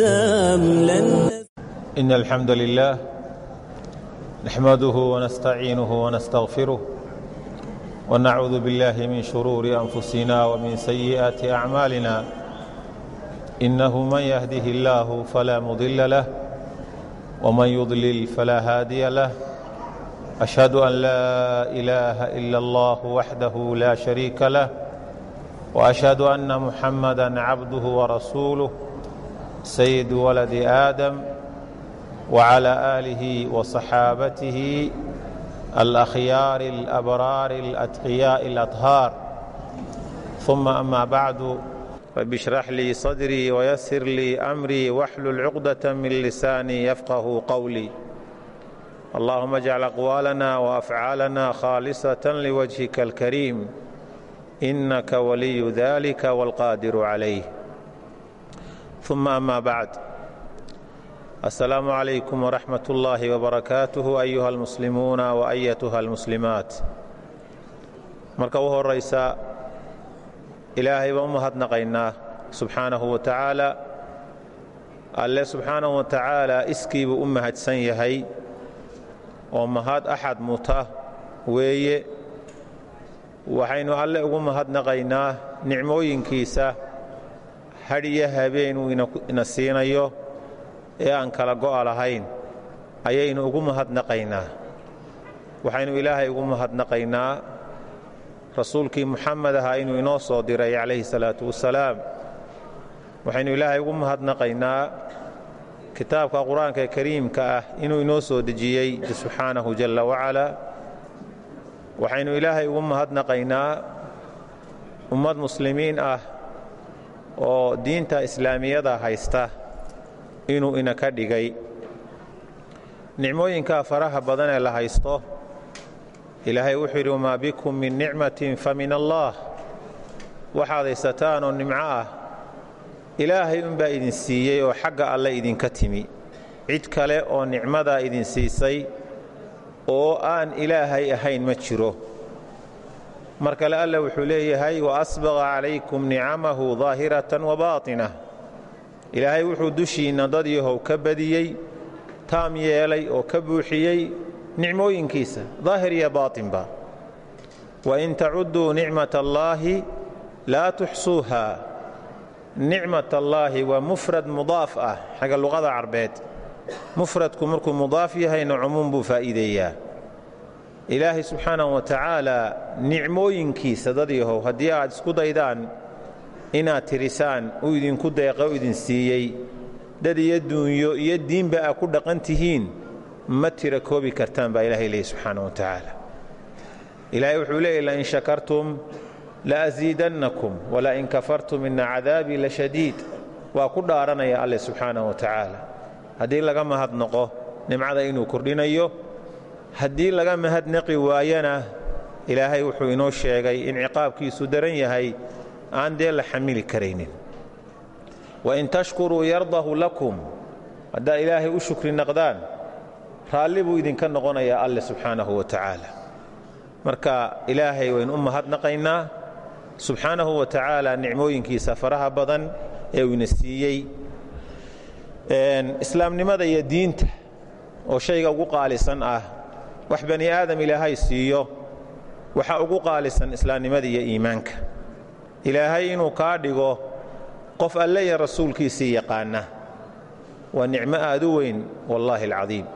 الأقسام لن إن الحمد لله نحمده ونستعينه ونستغفره ونعوذ بالله من شرور أنفسنا ومن سيئات أعمالنا إنه من يهده الله فلا مضل له ومن يضلل فلا هادي له أشهد أن لا إله إلا الله وحده لا شريك له وأشهد أن محمدا عبده ورسوله سيد ولد آدم وعلى آله وصحابته الأخيار الأبرار الأتقياء الأطهار ثم أما بعد رب اشرح لي صدري ويسر لي أمري واحلل عقدة من لساني يفقه قولي اللهم اجعل أقوالنا وأفعالنا خالصة لوجهك الكريم إنك ولي ذلك والقادر عليه uma ama bacd assalaamu calaykum waraxmat ullaahi wbarakaatuh ayuha almuslimuuna wa ayatuha almuslimaat marka u horaysa ilaahay baan u mahadnaqaynaa subxaanahu wa tacaala alle subxaanahu wa tacaala iskiibuu u mahadsan yahay oo mahad axad muta weeye waxaynu alle ugu mahadnaqaynaa nicmooyinkiisa hadhiyo habeenuu ina siinayo ee aan kala go'a lahayn ayaynu ugu mahadnaqaynaa. Waxaynu ilaahay ugu mahadnaqaynaa. Rasuulkii muxamed ahaa inuu inoo soo diray calayhi salaatu wasalaam. Waxaynu ilaahay ugu mahadnaqaynaa. Kitaabka qur'aanka kariimka ah inuu inoo soo dejiyey subxaanahu jalla wacalaa waxaynu ilaahay ugu mahadnaqaynaa. Ummad muslimiin ah oo diinta islaamiyada haysta inuu ina ka dhigay. Nicmooyinkaa faraha badan ee la haysto ilaahay wuxuu yidhi wamaa bikum min nicmatin fa min allaah waxaad haysataan oo nimco ah. Ilaahay unbaa idin siiyey oo xagga alle idinka timi. Cid kale oo nicmadaa idin siisay oo aan ilaahay ahayn ma jiro mar kale alle wuxuu leeyahay wa asbaqa calaykum nicamahu daahiratan wa baatinah ilaahay wuxuu dushiinna dad yahow ka badiyey taam yeelay oo ka buuxiyey nicmooyinkiisa daahir iyo baatinba wain tacudduu nicmat allaahi laa tuxsuuha. Nicmat allaahi waa mufrad mudaaf ah xagga luqada carbeed. Mufradku markuu mudaaf yahayna cumuum buu faa'iideeyaa ilaahay subxaanahu wa tacaala nicmooyinkiisa dad yahow haddii aad isku daydaan inaad tirisaan uu idinku deeqa u idin siiyey. Dad iyo duunyo iyo diinba aa ku dhaqan tihiin ma tira koobi kartaan baa ilahay leeyay subxaana wa tacaala ilaahay wuxuu leeyay lain shakartum laasiidannakum walain kafartum ina cadaabii la shadiid. Waa ku dhaaranaya alleh subxaana wa tacaala haddii laga mahadnaqo nimcada inuu kordhinayo haddii laga mahadnaqi waayana ilaahay wuxuu inoo sheegay in ciqaabkiisu daran yahay aan dee la xamili karaynin. Wain tashkuruu yardahu lakum haddaad ilaahay u shukri naqdaan raalli buu idinka noqonayaa alleh subxaanahu wa tacaala. Marka ilaahay waynu u mahadnaqaynaa subxaanahu wa tacaala nicmooyinkiisa faraha badan ee uu ina siiyey. Islaamnimada iyo diinta oo shayga ugu qaalisan ah wax bani aadam ilaahay siiyo waxa ugu qaalisan islaamnimada iyo iimaanka. Ilaahay inuu kaa dhigo qof alle iyo rasuulkiisii yaqaana waa nicmo aad u weyn wallaahi alcadiim.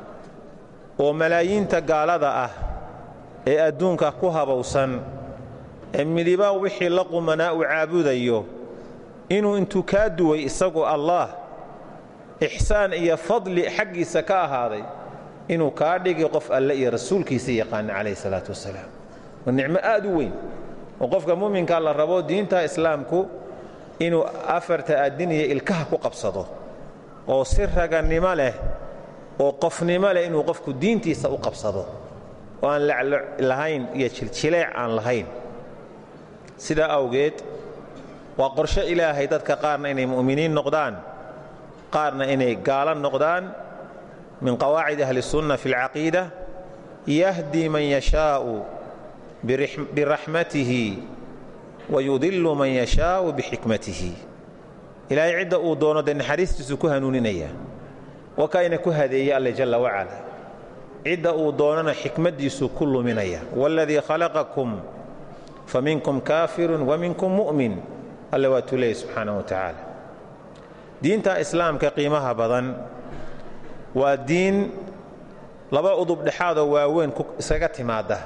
Oo malaayiinta gaalada ah ee adduunka ku habowsan ee midiba wixii la qumanaa uu caabudayo inuu intuu kaa duway isagu allaah ixsaan iyo fadli xaggiisa ka ahaaday inuu kaa dhigi qof alle iyo rasuulkiisii yaqaana calayhi salaatu wasalaam. Waa nicmo aad u weyn oo qofka muminkaa la rabo diinta islaamku inuu afarta addiniya ilkaha ku qabsado oo si ragannimo leh oo qofnimo leh inuu qofku diintiisa u qabsado. Oo aan lacloc lahayn iyo jiljileec aan lahayn. Sidaa awgeed waa qorshe ilaahay dadka qaarna inay mu'miniin noqdaan qaarna inay gaala noqdaan min qawaacid ahli sunna fi alcaqiida yahdi man yashaau biraxmatihi wayudilu man yashaau bixikmatihi ilaahay cidda uu doono dee naxariistiisu ku hanuuninaya wakayna ku hadeeye alle jalla wacala. Cidda uu doonana xikmaddiisu ku luminaya. Waladii khalaqakum fa minkum kaafirun wa minkum mu'min. Alle waa tuleeyay subxaanah wa tacaala. Diinta islaamka qiimaha badan waa diin laba udub dhexaadoo waaweyn iskaga timaadda.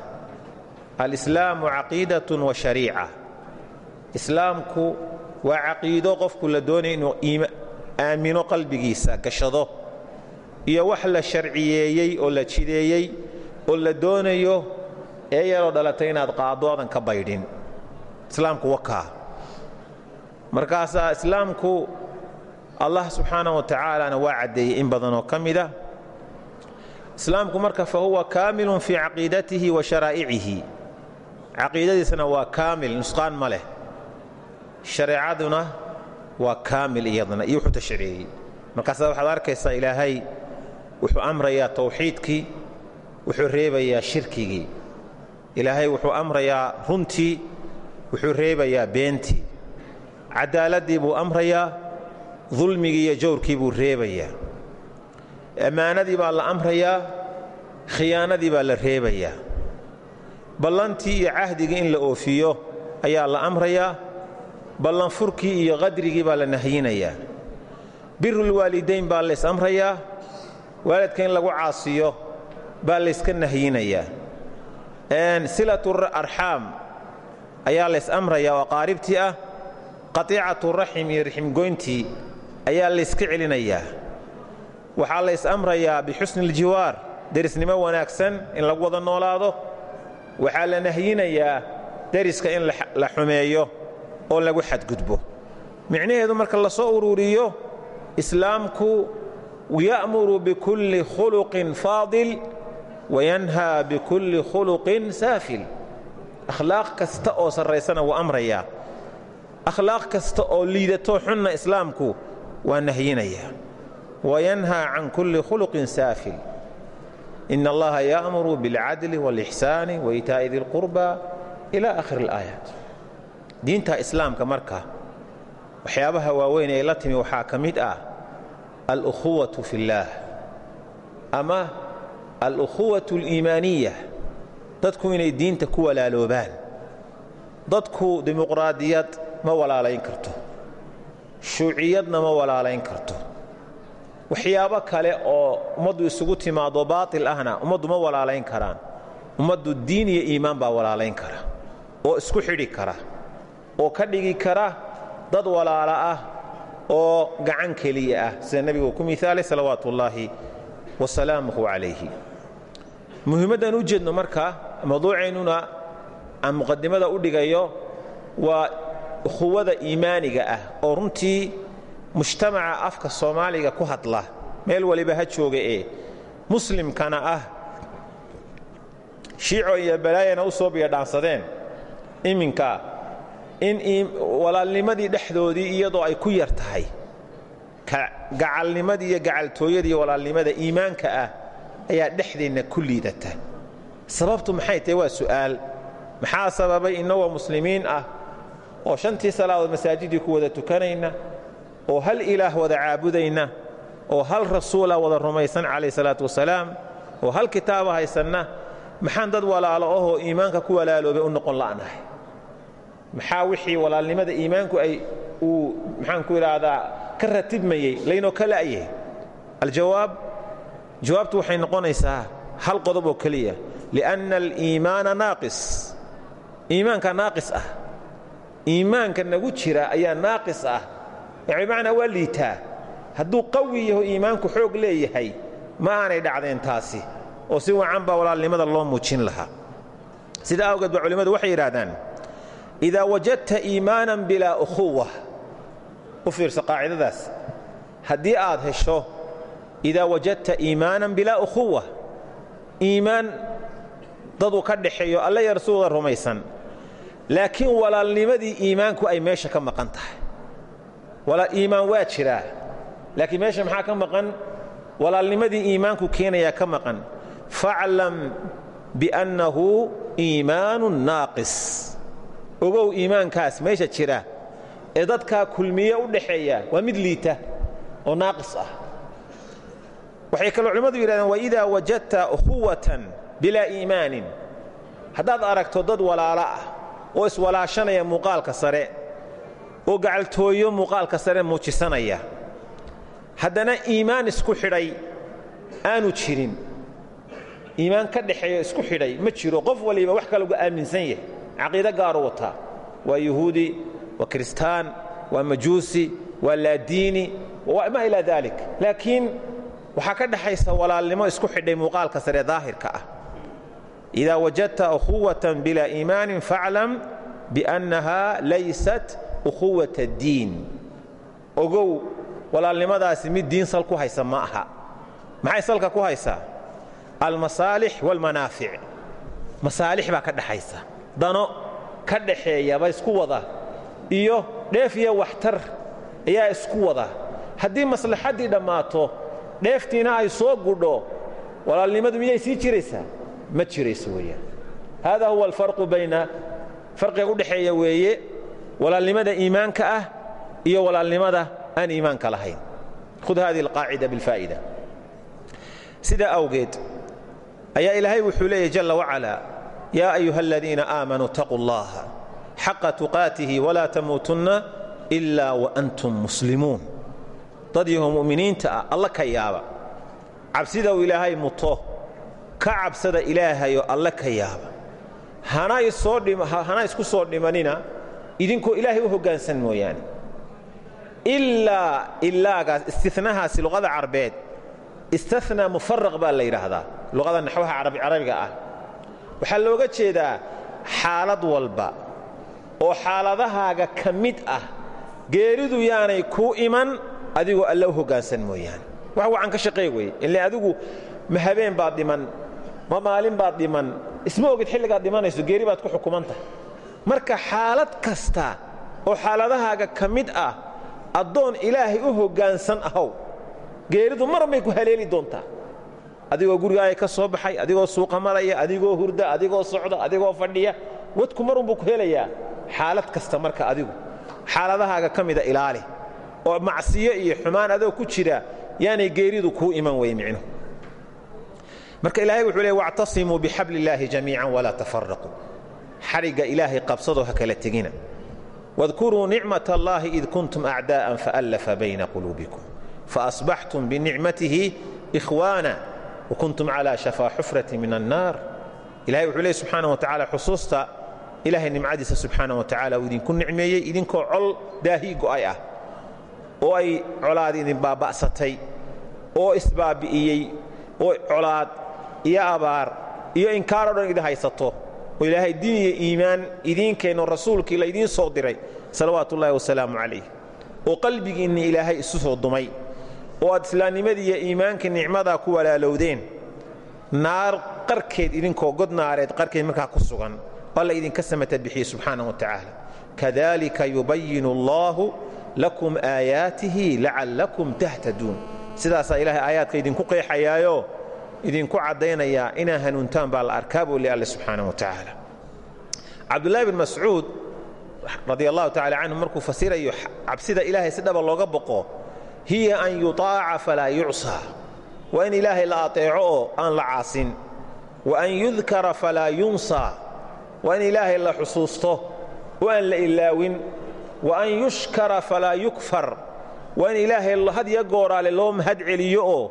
Alislaamu caqiidatun wa shariica. Islaamku waa caqiido qofku la doonaya inuu aamino qalbigiisa gashado iyo wax la sharciyeeyey oo la jideeyey oo la doonayo ee yaroo dhalatay inaad qaaddo adan ka baydhin. Islaamku wakaa markaasaa islaamku allah subxaana wa tacaalana waa caddeeyey in badanoo ka islaamku marka fa huwa kaamilun fii caqiidatihi wa sharaa'icihi. Caqiidadiisana waa kaamil nusqaan ma leh. Shareecaduna waa kaamil iyadana iyo wuxuu tashriiciyey. Markaasaa waxaad arkaysaa ilaahay wuxuu amrayaa tawxiidkii wuxuu reebayaa shirkigii. Ilaahay wuxuu amrayaa runtii wuxuu reebayaa beentii. Cadaaladii buu amrayaa dulmigii iyo jawrkii buu reebayaa. Ammaanadii baa la amrayaa khiyaanadii baa la reebayaa. Ballantii iyo cahdigii in la oofiyo ayaa la amrayaa ballanfurkii iyo qadrigii baa la nahyinayaa. Birulwaalidayn baa lays amrayaa waalidka in lagu caasiyo baa layska nahyinayaa. Silatu arxaam ayaa lays amrayaa oo qaaribtii ah. Qatiicatu raxim iyo riximgoyntii ayaa layska celinayaa. Waxaa lays amrayaa bixusni iljiwaar derisnimo wanaagsan in lagu wada noolaado. Waxaa la nahyinayaa deriska in la xumeeyo oo lagu xadgudbo. Micnaheedu marka la soo ururiyo islaamku ya'muru bikulli khuluqin faadil wayanhaa bikulli khuluqin saafil. Akhlaaq kasta oo sarraysana wuu amrayaa. Akhlaaq kasta oo liidato xunna islaamku waa nahyinayaa wayanhaa can kulli khuluqin saafil ina allaha ya'muru biاlcadli wاlixsaani waitaa'i di lqurba ila akhir اlaayaat diinta islaamka marka waxyaabaha waaweyn ee la timi waxaa ka mid ah alukhuwatu fi اllaah ama alukhuwatu اliimaaniya dadku inay diinta ku walaaloobaan dadku dimuqraadiyad ma walaalayn karto shuuciyadna ma walaalayn karto. Waxyaabo kale oo ummaddu isugu timaado baatil ahna ummaddu ma walaalayn karaan. Ummaddu diin iyo iimaan baa walaalayn kara oo isku xidhi kara oo ka dhigi kara dad walaala ah oo gacan keliya ah. Sida nebigu ku miaalay salawaatu ullaahi wasalaamuhu calayhi. Muhiimaddan u jeedno marka mawduuceennuna aan muqadimada u dhigayo waa ukhuwada iimaaniga ah oo runtii mujtamaca afka soomaaliga ku hadla meel waliba ha jooga ee muslimkana ah. Shiico iyo balaayana u soo biyadhaansadeen iminka in walaalnimadii dhexdoodii iyadoo ay ku yar tahay. Gacalnimadii iyo gacaltooyadii walaalnimada iimaanka ah ayaa dhexdeenna ku liidata. Sababtu maxay tahay? Waa su'aal. Maxaa sababay innagoo muslimiin ah oo shantii salaadood masaajidii ku wada tukanayna oo hal ilaah wada caabudayna oo hal rasuula wada rumaysan calayh salaatu wasalaam oo hal kitaaba haysanna maxaan dad walaalo ahoo iimaanka ku walaaloobay u noqon la'nahay? Maxaa wixii walaalnimada iimaanku ay uu maxaanku idhaahdaa ka ratibmayey laynoo ka la'yahay aljawaab jawaabtu waxay noqonaysaa hal qodob oo keliya lianna aliimaana naaqis. Iimaanka naaqis ah iimaanka nagu jira ayaa naaqis ah. Bimacnaa waa liitaa. Hadduu qawi yaho iimaanku xoog leeyahay ma aanay dhacdeen taasi. Oo si wacan baa walaalnimada loo muujin lahaa. Sida awgeed ba culimmadu waxay yidhaahdaan idaa wajadta iimaanan bilaa ukhuwa u fiirsa qaacidadaas haddii aad hesho idaa wajadta iimaanan bilaa ukhuwa iimaan dadu ka dhaxeeyo alla iyo rasuulda rumaysan laakiin walaalnimadii iimaanku ay meesha ka maqan tahay. Iimaan waa jiraa laakiin meesha maxaa ka maqan? Walaalnimadii iimaanku keenayaa ka maqan. Faclam biannahu iimaanun naaqis. Ogow iimaankaas meesha jira ee dadkaa kulmiye u dhaxeeya waa mid liita oo naaqis ah. Waxay kaloo culimmadu yidhahdeen waidaa wajadta ukhuwatan bilaa iimaanin. Haddaad aragto dad walaalo ah oo iswalaashanaya muuqaalka sare oo gacaltooyo muuqaalka sare muujisanaya. Haddana iimaan isku xidhay aanu jirin. Iimaan ka dhaxeeyo isku xidhay ma jiro. Qof waliba wax kalagu aaminsan yahay. Caqiido gaaru wataa. Waa yuhuudi waa kiristaan waa majuusi waa laadiini ma ilaa dalik laakiin waxaa ka dhaxaysa walaalnimo isku xidhay muuqaalka sare daahirka ah idaa wajadta ukhuwatan bilaa iimaanin faclam biannaha laysat ukhuwat addiin ogow walaalnimadaasi mid diin sal ku haysa ma aha maxay salka ku haysaa almasaalix waalmanaafic masaalix baa ka dhaxaysa dano ka dhaxeeyaba isku wada iyo dheef iyo waxtar ayaa isku wada haddii maslaxaddii dhammaato dheeftiina ay soo gudho walaalnimadu miyay sii jiraysaa ma jirayso weeyaan hada huwa alfarqu bayna farqiga u dhexeeya weeye walaalnimada iimaanka ah iyo walaalnimada aan iimaanka lahayn. Khud hadihi alqaacida bilfaa'ida. Sidaa awgeed ayaa ilaahay wuxuu leeyahy jalla wacala yaa ayuha aladiina aamanuu taquu allaha xaqa tuqaatihi walaa tamuutunna ilaa waantum muslimuun. Dad yaho mu'miniinta ah yaaba. Cabsida uu ilaahay ka cabsada ilaahayoo alle ka yaaba. Hana isku soo dhimanina idinkoo ilaahay u hoggaansan mooyaane. Ilaa ilaagaas istinahaasi luqada carbeed istanaa mufaraq baa la yidhaahdaa luqada naxwaha carabiga ah. Waxaa looga jeedaa xaalad walba oo xaaladahaaga ka mid ah geeridu yaanay kuu iman adigoo alle u hoggaansan mooyaane. Wax wacan ka shaqeey weye ile adigu ma habeen baad dhiman ma maalin baad dhiman. Isma ogid xilligaad dhimanayso geeri baad ku xukuman tahay marka xaalad kasta oo xaaladahaaga ka mid ah addoon ilaahay u hoggaansan ahow geeridu mar bay ku haleeli doontaa. Adigoo gurigaaga ka soo baxay adigoo suuqa maraya adigoo hurda adigoo socda adigoo fadhiya wadku marunbuu ku helayaa xaalad kasta marka adigu. Xaaladahaaga ka mida ilaali. Oo macsiyo iyo xumaan adoo ku jira yaanay geeridu kuu iman wey micnuhu marka ilaahay wuxuu leey wactasimuu bixabli illaahi jamiican walaa tafaraquu xarigga ilaahay qabsadoo ha kala tegina. Wadkuruu id kuntum acdaa'an faallafa bayna quluubikum. Faasbaxtum binicmatihi ikhwaana wakuntum calaa shafaa xufrati min annaar ilahay wuxuu leey subxaana wa tacala xusuusta ilaahay nimcadiisa subxaana wa tacala uu idinku nicmeeyey idinkoo col daahii go'ay ah oo ay colaad idin baaba'satay oo isbaabi'iyey oo colaad iyo abaar iyo inkaaroo dhan idin haysato. Oo ilaahay diin iyo iimaan idiinkeenno rasuulkii laydiin soo diray salawaatu ullahi wasalaamu calayh oo qalbigiinni ilaahay isu soo dumay. Oo aad islaamnimadii iyo iimaankii nicmadaa ku walaalowdeen naar qarkeed idinkoo god naareed qarkeed markaa ku sugan alla idinka samata bixiyey subxaana wa tacaala. Kadalika yubayinu allaahu lakum aayaatihi lacallakum tahtaduun sidaasaa ilaahay aayaadka idinku qeexayaayo idinku caddaynayaa inaa hanuuntaan baa la arkaa buu le alle subxaana wa tacaala. Cabdullahi bin mascuud radi allahu tacala canhu markuu fasirayo cabsida ilaahay si dhaba looga boqo hiya an yutaaca falaa yucsaa waa in ilaahay la ateeco oo aan la caasin. Wa an yudkara falaa yunsaa waa in ilaahay la xusuusto. Oo aan la ilaawin. Wa an yushkara falaa yukfar. Waa in ilaahay had iyo gooraale loo mahad celiyo oo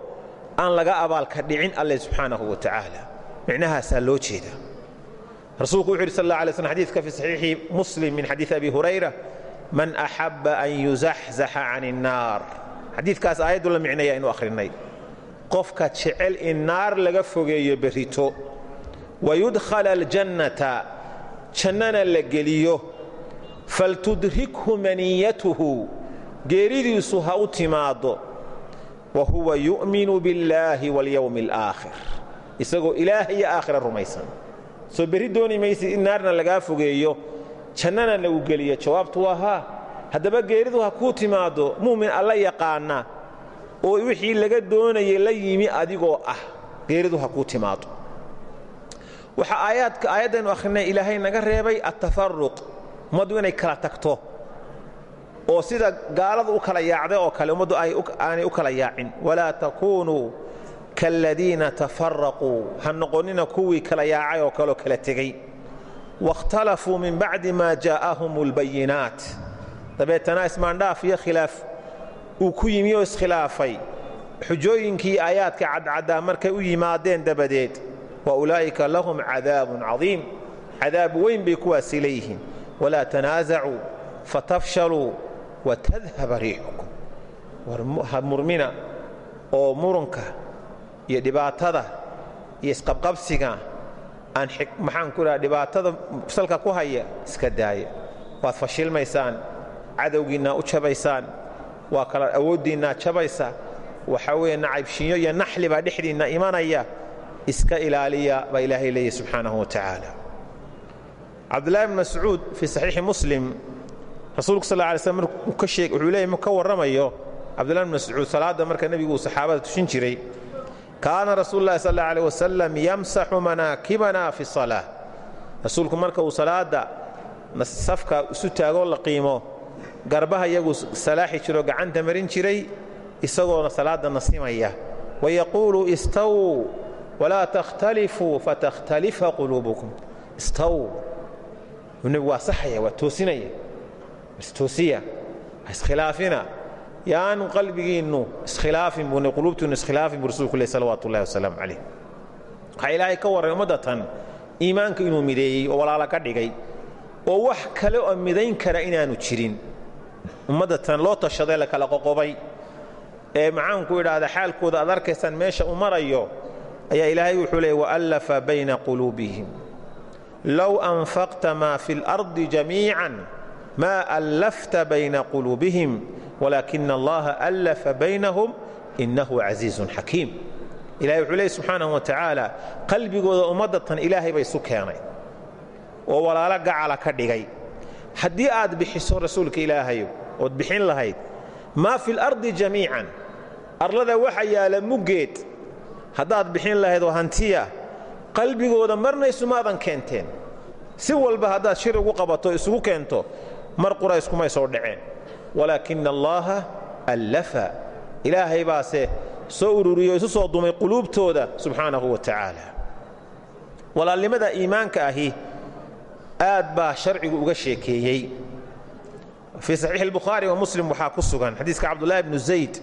aan laga abaalka dhicin alle subxaanahu wa tacaala micnahaasaa loo jeeda. Rasuulku wuxu yidhi sal alla alay slm xadiidka fi saxiixi muslim min xadiid abi hurayra man axabba an yuzaxzaxa can innaar xadiidkaas aayaddu la micnaya inu akhrinay. Qofka jecel in naar laga fogeeyo berrito. Wayudkhala aljannata jannana la geliyo. Faltudrikhu maniyatuhu geeridiisu ha u timaaddo wa huwa yu'minu biاllaahi waاlyowmi alaakhir isagoo ilaah iyo aakhira rumaysan. Soo berri dooni maysid in naarna lagaa fogeeyo jannana lagu geliyo. Jawaabtu waa haa. Haddaba geeridu ha kuu timaaddo mu'min alla yaqaana oo wixii laga doonayay la yimi adigoo ah. Geeridu ha kuu timaaddo. Waxaa aayaadka aayaddaynu akhrinay ilaahay naga reebay attafaruq ummaddu inay kala tagto oo sida gaalada u kala yaacday oo kale ummaddu aanay u kala yaacin. Walaa takuunuu kaaladiina tafaraquu ha noqonnina kuwii kala yaacay oo kaleoo kala tegey waاkhtalafuu min bacdi maa jaa'ahum اlbayinaat dabeetana ismaandhaaf iyo khilaaf uu ku yimi oo iskhilaafay. Xujooyinkii aayaadka cadcaddaa markay u yimaadeen dabadeed wa ulaa'ika lahum cadaabun cadiim. Cadaab weyn bay kuwaasi leeyihiin walaa tanaasacuu fatafshaluu watadhaba riixukum. War murmina oo murunka iyo dhibaatada iyo isqabqabsiga aan maxaan ku idhaha dhibaatada salka ku haya iska daaya waad fashilmaysaan cadowgiinnaa u jabaysaan waa kala awooddiinnaa jabaysa. Waxaa weeye nacaybshinyo iyo naxli baa dhexdiinna imanaya iska ilaaliya baa ilaahay leeyahy subxaanahu wa tacaala. Cabdullahi bn mascuud fii saxiixi muslim rasuulku sal lay slm wuxuu leeyay ka warramayo? Cabdullahi bn mascuud salaadda marka nebigu saxaabada tushin jiray kaana rasuulu llahi sal alيه wasalam yamsaxu fi salaa. Rasuulku marka uu salaadda safka isu taagoo la qiimo garbaha iyagu salaaxi jiroo gacanta marin jiray isagoona salaadda nasimaya wayaquulu istawuu walaa takhtalifuu fatakhtalifa quluubukum. Istawuu nebigu waa saxaya waa toosinaya istoosiya iskhilaafina yaanu qalbigiinnu iskhilaafin buu quluubtiinnu iskhilaafin buu rasuulku leh salawaatu ullahi wasalaamu calayh waxaa ka warray iimaanka inuu mideeyey oo walaala ka dhigay oo wax kale oo midayn kara inaanu jirin ummaddatan loo tashaday la kala qoqobay ee maxaanku idhaahda xaalkooda aad meesha u ayaa ilaahay wuxuu leeyay waallafa bayna quluubihim low anfaqta maa fi اlardi jamiican allafta bayna quluubihim walaakina allaha allafa baynahum innahu casiizun xakiim ilahay wuxuu leeyay subxaanahu wa tacaala qalbigooda ummaddatan ilaahay bay isu keenay oo walaalo gacala ka dhigay haddii aad bixiso rasuulka ilaahayo ood bixin lahayd maa fi lardi jamiican arlada waxa yaalla muggeed haddaad bixin lahayd oo hantiya qalbigooda marna isumaadan keenteen si walba haddaad shir ugu qabato isugu keento mar qura iskumay soo dhaceen. Walaakina allaaha allafa. Ilaahay baase soo ururiyo isu soo dumay quluubtooda subxaanahu wa tacaala walaalnimada iimaanka ahi aad baa sharcigu uga sheekeeyey. Fii saxiixi albukhaari wa muslim waxaa ku sugan xadiiska cabdullaahi bnu zayd.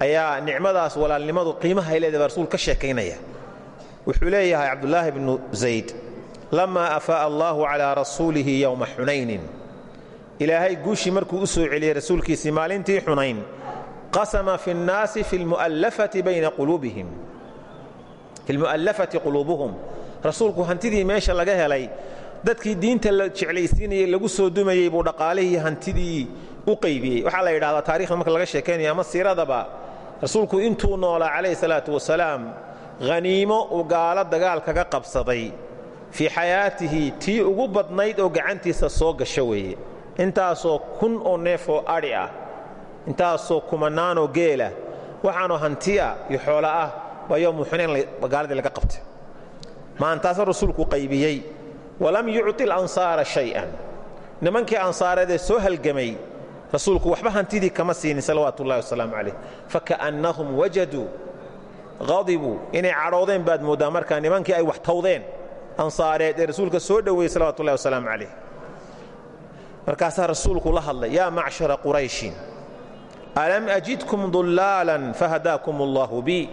Ayaa nicmadaas walaalnimadu qiimaha ay leedahay rasuul ka sheekaynaya. Wuxuu leeyahay cabdulaahi bnu zayd lamaa afaa'a allaahu calaa rasuulihi yowma xunaynin ilaahay guushii markuu u soo celiyey rasuulkiisii maalintii xunayn qasama fi nnaasi fi lmu'allafati bayna quluubihim. Fi lmu'allafati quluubuhum. Rasuulku hantidii meesha laga helay dadkii diinta la jeclaysiinayey lagu soo dumayey buu dhaqaalihii hantidii u qaybiyey. Waxaa la yidhahdaa taarikhda marka laga sheekaynayo ama siiradaba rasuulku intuu noolaa calayhi salaatu wasalaam haniimo uu gaalo dagaal kaga qabsaday. Fii xayaatihi tii ugu badnayd oo gacantiisa soo gasho weeye intaasoo kun oo neef oo adhi ah intaasoo kumanaanoo geela waxaanoo hantiya iyo xoola ah waa yowmu xunayn gaaladii laga qabtay. Maantaasa rasuulku qaybiyey. Walam yucti alansaara shay-an. Nimankii ansaareedee soo halgamay rasuulku waxba hantidii kama siinin salawaatu ullahi wasalaamu calayh. Faka'annahum wajaduu qadibuu inay cadhoodeen baad mooddaa markaa nimankii ay wax tawdeen ansaareed ee rasuulka soo dhoweeyey salawatu ullahi wasalaamu calayh markaasaa rasuulku la hadlay yaa macshara qurayshin alam ajidkum dullaalan fahadaakum allaahu bi?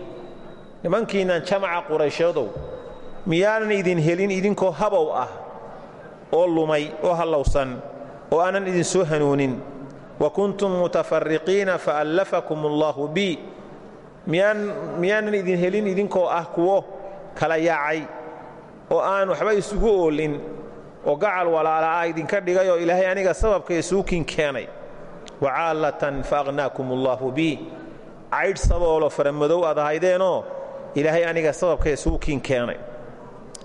Nimankiinnan jamaca qurayshadow miyaanan idin helin idinkoo habow ah oo lumay oo hallowsan oo aanan idin soo hanuunin. Wa kuntum mutafariqiina faallafakum allaahu bi. Miyaanan idin helin idinkoo ah kuwo kala yaacay oo aan waxba isugu oolin oo gacal walaala ah idinka dhigay oo ilaahay aniga sababka isuukin keenay. Wacaallatan faaqhnaakum allaahu bi caydh saboolo faramadow aad ahaydeenoo ilaahay aniga sababka isuukin keenay.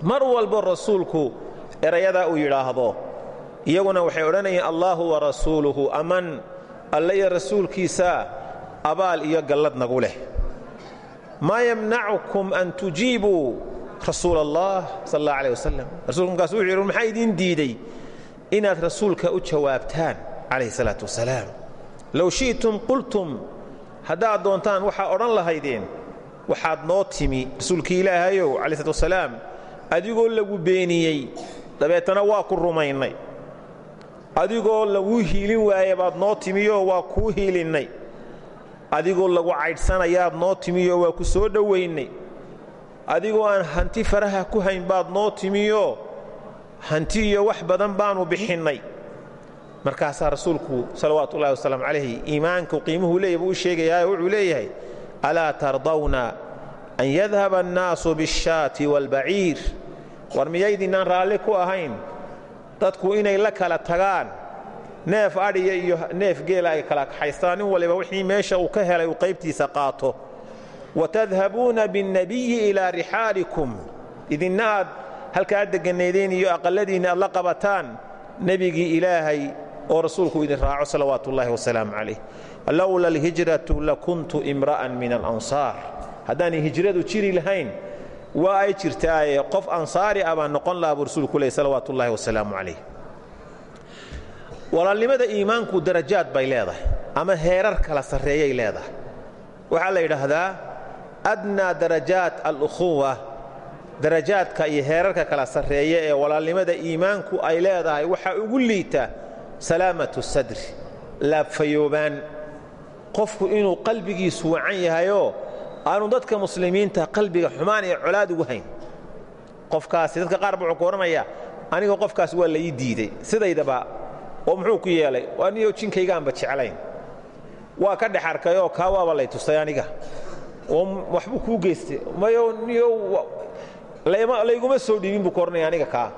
Mar walbo rasuulku erayadaa uu yidhaahdo iyaguna waxay odhanayeen allaahu wa rasuuluhu aman alle iyo rasuulkiisaa abaal iyo gallad nagu leh. Maa yamnacukum an tujiibuu rasuul allah sal allah aleh wasalam rasulku markaasu wuxuu yidhi maxaa idiin diiday inaad rasuulka u jawaabtaan? Calayhi salaatu wasalaam. Low shi'tum qultum haddaad doontaan waxaa odhan lahaydeen waxaad noo timi rasuulkii ilaahayow calayi slatu wasalaam adigoo lagu beeniyey dabeetana waa ku rumaynay. Adigoo laguu hiilin waaye baad noo timiyoo waa kuu hiilinnay. Adigoo lagu caydhsanayaad noo waa ku soo dhowaynay adigoo aan hanti faraha ku hayn baad noo timiyoo hanti iyo wax badan baannu bixinnay. Markaasaa rasuulku salawaatu ullahi wasalaamu calayhi iimaanku qiimuhu leeya buu u sheegayaa wuxuu leeyahay alaa tardawna an yadhaba annaasu biاshaati waalbaciir war miyaydinaan raalli ku ahayn dadku inay la kala tagaan neef adhiya iyo neef geela ay kala kaxaystaan nin waliba wixii meesha uu ka helay uu qaybtiisa qaato watadhabuuna biاnnabiyi ilaa rixaalikum idinna aad halkaa degganaydeen iyo aqalladiinna aad la qabataan nebigii ilaahay oo rasuulku idin raaco salawaatu ullahi wasalaamu calayh lowla alhijratu lakuntu imra'an min alansaar haddaanay hijradu jiri lahayn waa ay jirtaaye qof ansaari ah baan noqon laha buu rasuulku leey salawaatu ullahi wasalaamu calayh walaalnimada iimaanku darajaad bay leedahay ama heerar kala sarreeyay leedahay waxaa la yidhaahdaa adnaa darajaat alukhuwa darajaadka iyo heerarka kala sarreeya ee walaalnimada iimaanku ay leedahay waxaa ugu liita salaamatu sadri laabfayoobaan qofku inuu qalbigiisu wacan yahayoo aanu dadka muslimiinta qalbiga xumaan iyo colaad ugu hayn qofkaasi dadka qaar ba wuxuu aniga qofkaas waa la ii sidaydaba oo muxuu ku yeelay aniyo jinkaygaanba jeclayn waa ka dhex arkayoo kaa waaba lay tustay aniga waxbuu kuu geystay. Mayo niyo layguma soo dhiibin buu ku odhanaya aniga kaa.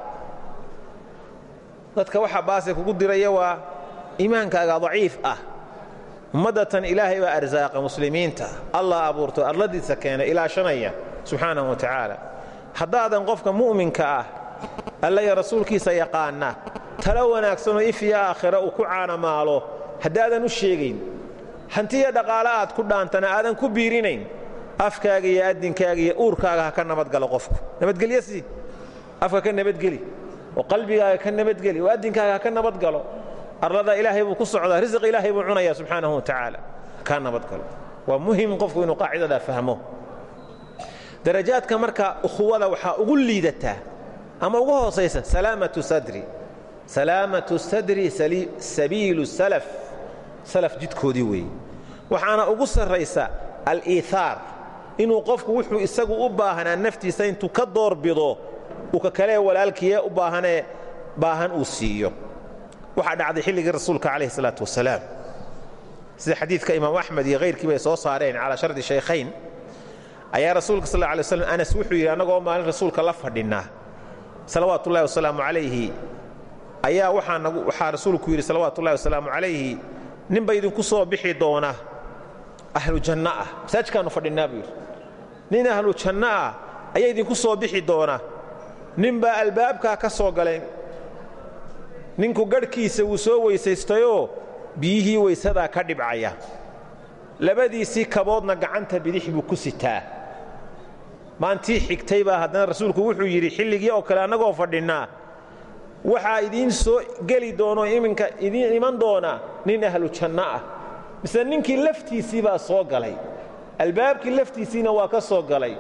Dadka waxa baase kugu diraya waa iimaankaaga daciif ah. Ummaddatan ilaahay baa arsaaqa muslimiinta. Allah abuurto arladiisa keena ilaashanaya subxaanahu wa tacaala. Haddaadan qofka mu'minka ah alla iyo rasuulkiisa yaqaana talo wanaagsanoo ifya aakhira uu ku caanamaalo haddaadan u sheegayn hantiya dhaqaale aad ku dhaantana aadan ku biirinayn afkaaga iyo addinkaaga iyo uurkaaga ha ka nabadgalo qofku. Nabadgelyo sii. Afka ka nabadgeli oo qalbigaaga ka nabadgeli oo addinkaaga ha ka nabadgalo arlada ilaahay buu ku socdaa risiq ilaahay buu cunaya subxaanahu wa tacaala. Kaa nabadgalo. Waa muhiim qofku inuu qaacidadaa fahmo. Darajaadka marka ukhuwada waxaa ugu liidataa ama ugu hoosaysa salaamatu sadri. Salaamatu sadri sabiilu salaf salaf jidkoodii weeye. Waxaana ugu sarraysa aliihaar inuu qofku wuxuu isagu u baahanaa naftiisa intuu ka doorbido uu ka kalee walaalkiiee u baahanee baahan uu siiyo. Waxaa dhacday xilligii rasuulka calayhi salaatu wasalaam. Sida xadiidka imaam axmed iyo hayrkiiba ay soo saareen calaa shardi shaykhayn ayaa rasuulka sal alay slam anas wuxuu yidhi annagoo maalin rasuulka la fadhinnaa salawaatu ullahi wasalaamu calayhi. Ayaa waxaa rasuulku yidhi salawaatu ullahi wasalaamu calayhi ninba idinku soo bixi doona ahlu janno ah. Masaajkaannu fadhinnaa buu yidhi. Nin ahlu janno ah ayaa idinku soo bixi doona. Ninbaa albaabkaa ka soo galay ninku garhkiisa wuu soo weysaystayoo biyihii weysadaa ka dhibcaya. Labadiisii kaboodna gacanta bidix buu ku sitaa. Maantii xigtay baa haddana rasuulku wuxuu yidhi xilligii oo kale annagoo fadhinnaa waxaa idiin soo geli doono iminka idiin iman doona nin ahlu janno ah. Mise ninkii laftiisii baa soo galay. Albaabkii laftiisiina waa ka soo galay.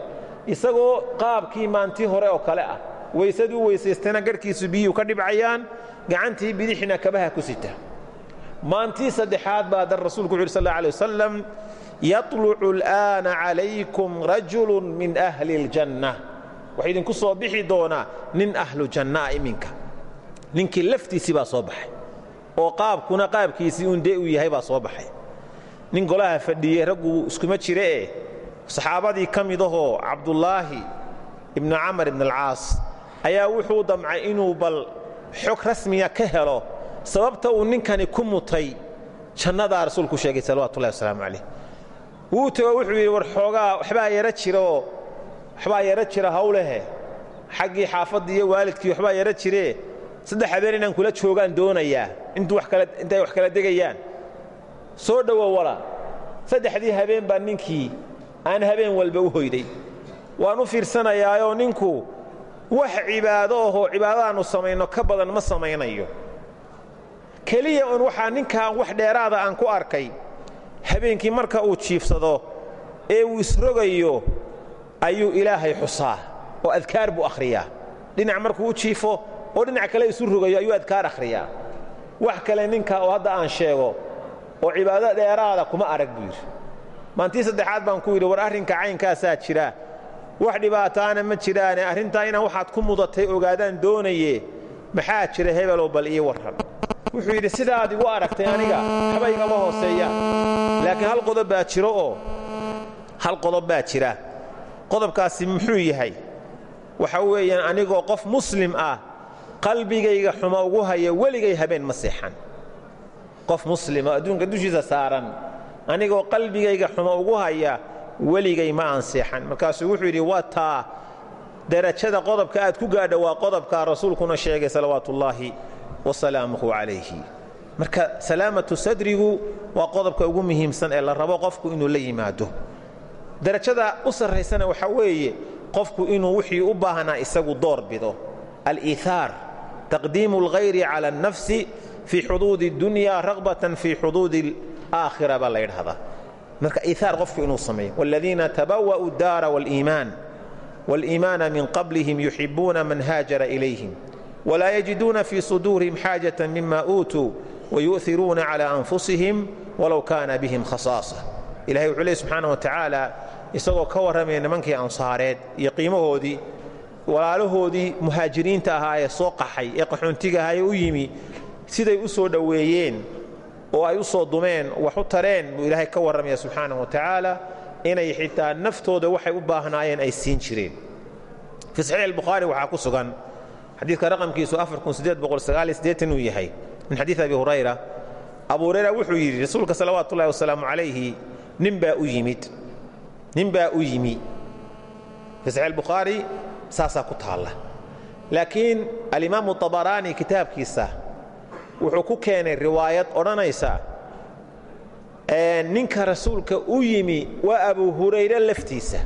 Isagoo qaabkii maantii hore oo kale ah. Weysaduu weysaystayna garhkiisu biyuu ka dhibcayaan gacantii bidixna kabaha ku sita. Maantii saddexaad baa dan rasuulku wuxu sal alay wasalam yatlucu al'aana calaykum rajulun min ahli اljanna waxaa idinku soo bixi doonaa nin ahlu jannaa iminka ninkii laftiisii baa soo baxay oo qaabkuna qaabkiisii uun dee uu yahay baa soo baxay. Nin golaha fadhiyey raggu iskuma jire'e saxaabadii ka midahoo cabdullaahi ibnu camar ibn alcaas ayaa wuxuu damcay inuu bal xog rasmiya ka helo sababta uu ninkani ku mutay jannadaa rasuulku sheegay salawatullahi wasalaamu calayh. Wuu tego wuxuu yidhi war xoogaa waxbaa yaro jiraoo waxbaa yaro jira hawlehe. Xaggii xaafaddii iyo waalidkii waxbaa yaro jiree saddex habeen inaan kula joogaan doonayaa intay wax kala degayaan. Soo dhowo wala saddexdii habeen baa ninkii aan habeen walba u hoyday. Waan u fiirsanayaayoo ninku wax cibaado ahoo cibaadadaannu samayno ka badan ma samaynayo. Keliya un waxaa ninkan wax dheeraada aan ku arkay. Habeenkii marka uu jiifsado ee uu isrogayo ayuu ilaahay xusaa oo adkaar buu akhriyaa. Dhinac markuu u jiifo oo dhinac kale isu rogayo ayuu adkaar akhriyaa. Wax kale ninka oo hadda aan sheego oo cibaado dheeraada kuma arag buu yidhi. Maantii saddexaad baan ku yidhi war arrinka caynkaasaa jira. Wax dhibaataana ma jiraane. Arrintaa inaan waxaad ku mudatay ogaadaan doonaye maxaa jira hebelow bal ii warran wuxuu yidhi sidaad igu aragtay aniga haba igama hooseeyaan laakiin hal qodob baa jiro oo hal qodob baa jira. Qodobkaasi muxuu yahay? Waxa weeyaan anigoo qof muslim ah qalbigayga xuma ugu haya weligay habeen ma seexan. Qof muslima adduunka dushiisa saaran anigoo qalbigayga xuma ugu haya weligay ma aan seexan. Markaasuu wuxuu yidhi waa taa darajada qodobka aad ku gaadha waa qodobkaa rasuulkuna sheegay salawaatu wasalaamuhu calayhi. Marka salaamatu sadrigu waa qodobka ugu muhiimsan ee la rabo qofku inuu la yimaado. Darajada u sarraysana waxaa weeye qofku inuu wixii u baahnaa isagu door bido. Aliihaar taqdiimu alghayri cala alnafsi fii xuduudi اdunya ragbatan fii xuduudi alaakhira baa la yidhahdaa marka iihaar qofku inuu sameeyo wاladiina tabawa'u daara wاliimaan wاliimaana min qablihim yuxibuuna man haajara ilayhim wlaa yajiduuna fii suduurihim xaajaة mima uutuu wayu'iruuna clى anfusihim walow kaana bihim khasaasa ilahay wuxuu leey subxaana wa tacaala isagoo ka warramaya nimankii ansaareed iyo qiimahoodii walaalahoodii muhaajiriinta ahaa ee soo qaxay ee qaxoontiga ahaa ee u yimi siday u soo dhoweeyeen oo ay u soo dumeen wax u tareen buu ilaahay ka warramaya subxaana wa tacaala inay xitaa naftooda waxay u baahnaayeen ay siin jireen. Fii saxiix albukhaari waxaa ku sugan xadiidka raqamkiisu uu yahay min xadiid abi hurayra. Abu hurayra wuxuu yidhi rasuulka salawaatu wasalaamu calayhi ninbaa u yimid nin baa u yimi. Fii saxiix albukhaari saasaa ku taalla. Laakiin alimaamu طabaraani kitaabkiisa wuxuu ku keenay riwaayad odhanaysa ninka rasuulka u yimi waa abu hurayre laftiisa.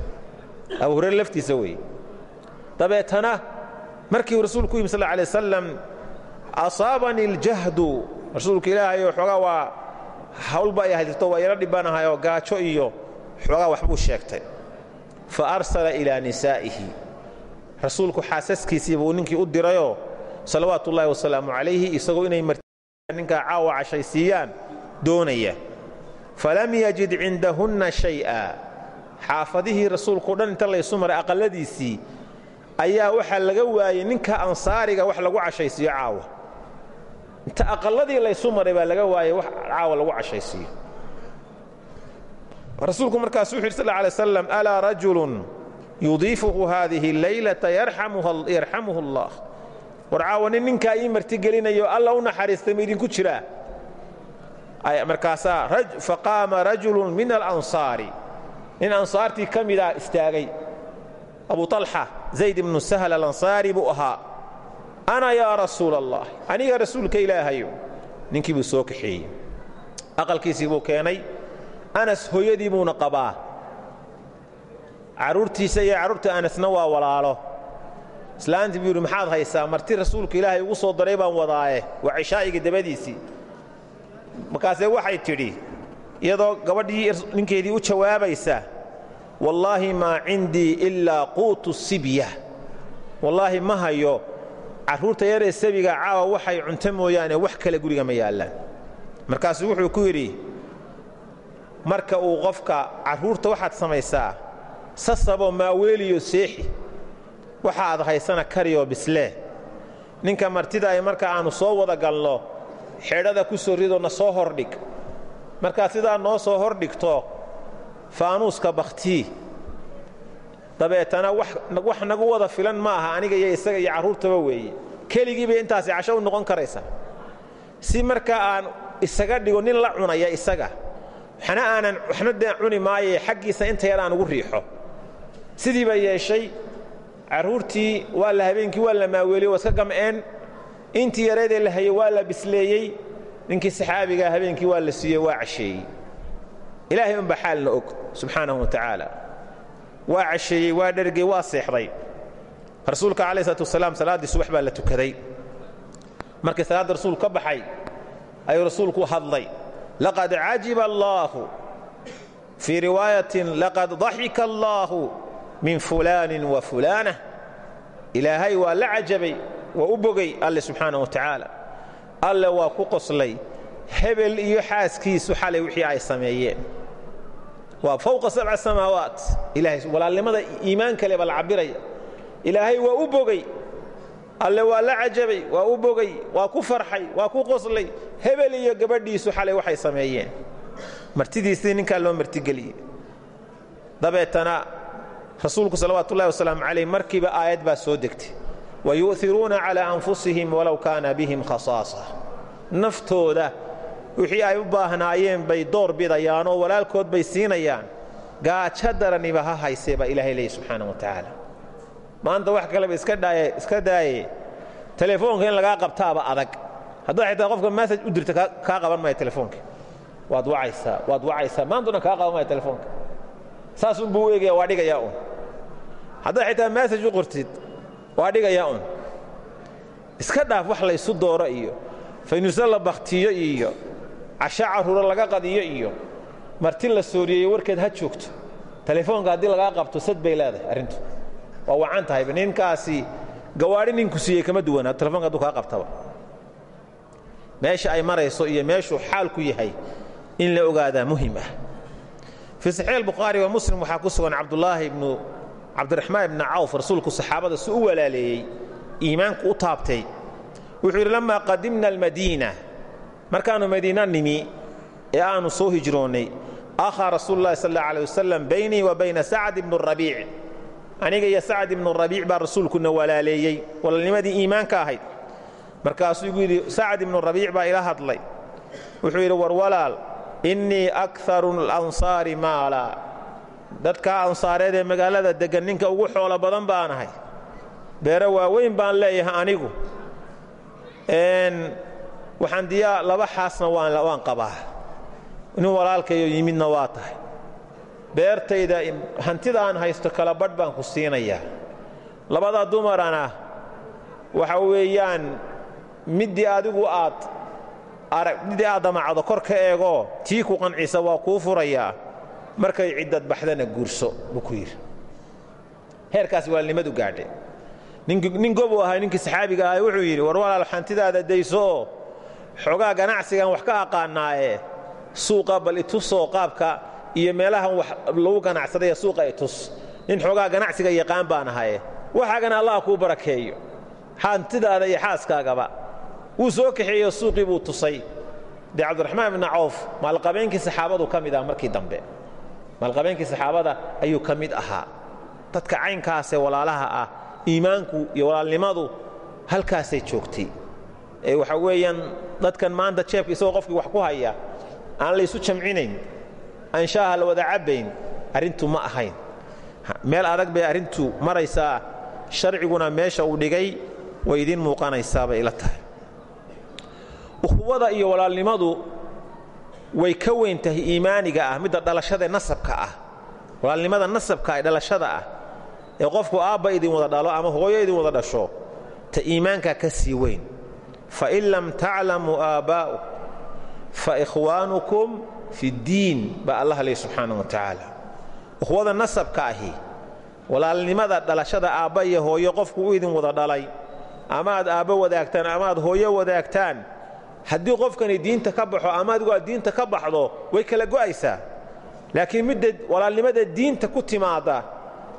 Abu hurayre laftiisa weeye. Dabeetana markii rasuulku yimi sal alay wasalam asaabanii اljahdu rasuulka ilaahayo xoogaa waa hawlba ay hadirto waa ila dhibanahayoo gaajo iyo xoogaa waxbuu sheegtay. Fa arsala ilaa nisaa'ihi rasuulku xaasaskiisii buu ninkii u dirayoo salawaatu ullaahi wasalaamu calayhi isagoo inay ninkaa caawa cashaysiiyaan doonaya falam yajid cindahunna shay'a. Xaafadihii rasuulkao dhan inta laysu maray aqalladiisii ayaa waxaa laga waayey ninka ansaariga wax lagu cashaysiiyo caawa. Inta aqalladii laysu maray baa laga waayey wax caawa lagu cashaysiiyo. Rasuulku markaas wuxu yidhi sal alay slam alaa rajulun yudiifuhu haadihi laylata yarxamuhu allah war caawa nin ninkaa ii martigelinayo alla u naxariistay ma idinku jiraa markaasaa faqaama rajulun min alansaari nin ansaartii ka mida istaagay abu alxa zayd ibnu sahl alansaari buu ahaa ana yaa rasuul allah aniga rasuulka ilaahayo ninkii buu soo kaxeeyey aqalkiisii buu keenay anas hooyadii buuna qabaa carruurtiisa iyo carruurta anasna waa walaalo. Islaantii buu yidhi maxaad haysaa? Marti rasuulka ilaahay ugu soo daray baan wadaaye waa cishaa'iga dabadiisii. Markaasee waxay tidhi iyadoo gabadhii ninkeedii u jawaabaysa wallaahi maa cindii ilaa quutu sibya wallaahi ma hayo carruurta yaree sabiga caawa waxay cunto mooyaane wax kale guriga ma yaallaan. Markaasuu wuxuu ku yidhi marka uu qofka carruurta waxaad samaysaa sasaboo maaweeliyo seexi. Waxaad haysana kariyoo bislee ninka martida ay marka aannu soo wada galno xeedhada ku soo ridoo na soo hordhig markaad sidaa noo soo hordhigto faanuuska bakhtii dabeetana wax nagu wada filan ma aha aniga iyo isaga iyo carruurtaba weeye keligii bay intaasi casho u noqon karaysa si marka aan isaga dhigo nin la cunaya isaga waxna aanan waxna dee cuni maaye xaggiisa inta yar aan ugu riixo sidii baa yeeshay. Carruurtii waa la habeenkii waa la maaweeliye waa iska gam'een intii yareedee la hayey waa la bisleeyey. Ninkii saxaabigaa habeenkii waa la siiyey waa casheeyey. Ilaahay unbaa xaalna og subxaanahu wa tacaala. Waa casheeyey waa dhergey waa seexday. Rasuulka calayh isalaatu wasalaam salaaddii subax baa la tukaday. Markii salaadda rasuul ka baxay ayuu rasuulku hadlay. Laqad cajiba allaahu fii riwaayatin laqad daxika allaahu min fulaanin wa fulaanah ilaahay waa la cajabay waa u bogay alle subxaana wa tacaala. Alle waa ku qoslay hebel iyo xaaskiisu xalay wixii ay sameeyeen. Waa fowqa sabca samaawaat. Ilahay walaalnimada iimaan kale baa la cabiraya ilaahay waa u bogay alle waa la cajabay waa u bogay waa ku farxay waa ku qoslay hebel iyo gabadhiisu xalay waxay sameeyeen. Martidiisii ninkaa loo martigeliyey dabeetana rasuulku salawaatu ullahi wasalaamu calayh markiiba aayad baa soo degtay. Wayu'iruuna calaa anfusihim walow kaana bihim khasaasa. Naftooda wixii ay u baahnaayeen bay door bidayaan oo walaalkood bay siinayaan. Gaajo daraniba ha haysee baa ilahay leeyay subxaana wa tacaala. Maanta wax kaleba iska daaye. Telefoonka in lagaa qabtaaba adag. Haddaad xitaa qofka masaj u dirta kaa qaban maya telefoonka. Waad wacaysaa waad wacaysaa. Maantuna kaa qaban maya telefoonka. Saas unbuu u eegaya waa dhigayaa un haddaad xitaa masaj u qortid waa dhigayaa un. Iska dhaaf wax laysu dooro iyo faynuusa la bakhtiyo iyo casho carruuro laga qadiyo iyo marti la sooriyeeyo warkeed ha joogto. Telefoonka haddii lagaa qabto sad bay leedahay arrintu. Waa wacan tahayba ninkaasi gawaadhi ninku siiyey kama duwanaa telefonka hadduu kaa qabtaba. Meesha ay marayso iyo meeshuu xaalku yahay in la ogaadaa muhiim ah. Fii saxiix albukhaari wa muslim waxaa ku sugan cabdulaahi ibnu cabdiraxmaan ibni cawf rasuulku saxaabada si u walaaleeyey u taabtay. Wuxuu yidhi lammaa qadimna almadiina. Markaannu madiina nimi ee aannu soo hijroonnay akhaa rasuulu llahi sal alla alay wa bayna sacad ibnu rabiic. Aniga iyo sacad ibnu rabiic baa rasuulkuna walaaleeyey walaalnimadii iimaanka ahayd. Markaasuu igu yidhi sacad ibnu rabiic baa ila hadlay. Wuxuu yidhi war walaal innii akaru alansaari maala dadkaa ansaareed ee magaalada deggan ninka ugu xoolo badan baan ahay. Beere waaweyn baan leeyahay anigu. Waxaan diyaa laba xaasna waan qabaa. Nin walaalkayo yimidna waa tahay. Beertayda hantida aan haysto kala badh baan ku siinayaa. Labada dumarana waxa weeyaan middii adigu aad middii aad damacdo kor ka eegoo tii ku qancisa waa kuu furayaa markay ciddad baxdana guurso buu ku yidhi. Heerkaasi waalnimadu gaadhe nin gobu ahay ninkii saxaabiga ahay wuxuu yidhi war walaal hantidaada dayso oo xoogaa ganacsigan wax ka aqaanaaye suuqa bal itusoo qaabka iyo meelahan wax lagu ganacsadaya suuqa itus nin xoogaa ganacsiga yaqaan baan ahaye. Waxaagana allah kuu barakeeyo. Hantidaada iyo xaaskaagaba. Wuu soo kaxeeyo suuqii buu tusay. Dee cabdiraxmaan ibni cawf maalqabeenkii saxaabadu ka mid ah markii dambe maalqabeenkii saxaabada ayuu ka mid ahaa. Dadka caynkaasee walaalaha ah iimaanku iyo walaalnimadu halkaasay joogtay. Ee waxa weeyaan dadkan maanta jeebka isagoo qofkii wax ku haya aan laysu jamcinayn aan shaaha la wada cabbayn arrintu ma ahayn. Meel adag bay arrintu maraysaa sharciguna meesha uu dhigay way idiin muuqanaysaa ila tahay. Ukhuwada iyo walaalnimadu way ka weyn tahay iimaaniga ah midda dhalashadaee nasabka ah. Walaalnimada nasabka ee dhalashada ah. Ee qofku aabba idin wada dhalo ama hooyo idin wada dhasho ta iimaankaa ka sii weyn. Fain lam taclamuu aabbaa'u fa ikhwaanukum fi ddiin baa allah leh subxaana wa tacaala ukhwada nasabka ahi walaalnimada dhalashada aabba iyo hooyo qofku idin wada dhalay. Amaad aabbo wadaagtaan amaad hooyo wadaagtaan haddii qofkani diinta ka baxo ama adigu aad diinta ka baxdo way kala go'aysaa. Laakiin midda walaalnimada diinta ku timaada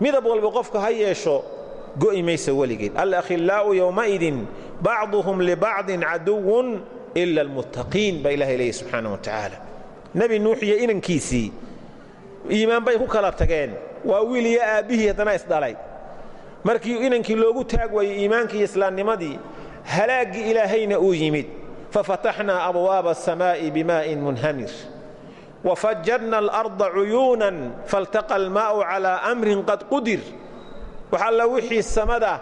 midab walba qofka ha yeesho go'i maysa weligeed alakhillaa'u yowmaidin bacduhum libacdin caduwun ila almuttaqiin baa ilahay leeyahy subxaana wa tacaala nebi nuux iyo inankiisii iimaan bay ku kala tageen. Waa wiil iyo aabbihii haddana isdhalay. Markii inankii loogu taag waayey iimaankii iyo islaamnimadii halaaggii ilaahayna uu yimid fafataxnaa abwaaba asamaa'i bimaa'in munhamir wafajjarna alarda cuyuunan faltaqa almaa'u calaa amrin qad qudir wax alla wixii samada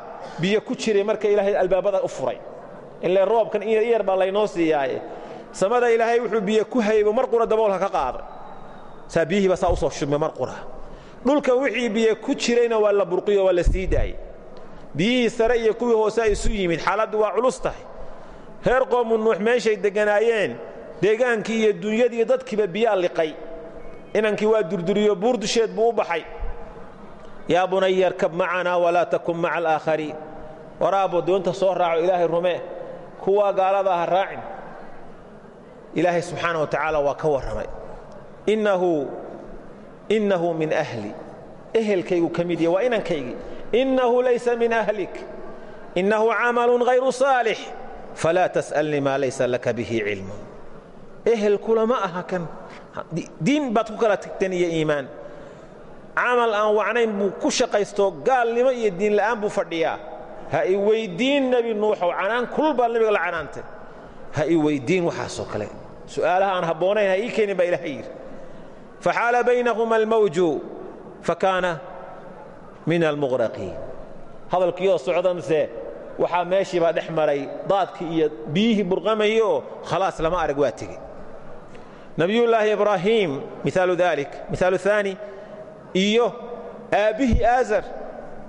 biyo ku jiray marka ilaahay albaabada u furay ile roobkan iyar baa laynoo siiyaaye samada ilaahay wuxuu biyo ku haybo mar qura daboolka ka qaaday saa biyihiiba saa u soo shubmay mar qura dhulka wixii biyo ku jirayna waa la burqiyo waa la sii daayey biyihii sare iyo kuwii hoose isu yimid xaaladdu waa culus tahay reer qoomu nuux meeshay degganaayeen deegaankii iyo dunyadii dadkiiba biyaa liqay. Inankii waa durduriyo buur dusheed buu baxay. Yaa bunaya arkab macanaa walaa takun maca alaakhariin waraabo doonta soo raaco ilaahay rumee kuwaa gaalada ha raacin. Ilaahay subxaana wa tacaala waa ka warramay. Innahu min ahli. Ehelkaygu ka mid yahe waa innahu laysa min ahlik. Innahu camalun hayru saalix falaa tas'alnii maa laysa laka bihi cilmun ehelkula ma aha kan diin baad ku kala tagteen iyo iimaan camal aan wacnayn buu ku shaqaysto gaalnimo iyo diin la'aan buu fadhiyaa ha i weyddiin nebi nuuxow canaan kulul baa nebiga la canaantay ha i weyddiin waxaasoo kale su'aalaha aan habboonayn ha ii keenin baa ilahay yidhi faxaala baynahuma almawju fakaana min almuqraqiin hadalkiioo socda mise waxaa meeshiibaa dhex maray daadkii iyo biyihii burqamayay oo khalaas lama arag waa tegey nabiyullaahi ibraahiim miaalu dalik mihaalu aani iyo aabbihii aazar.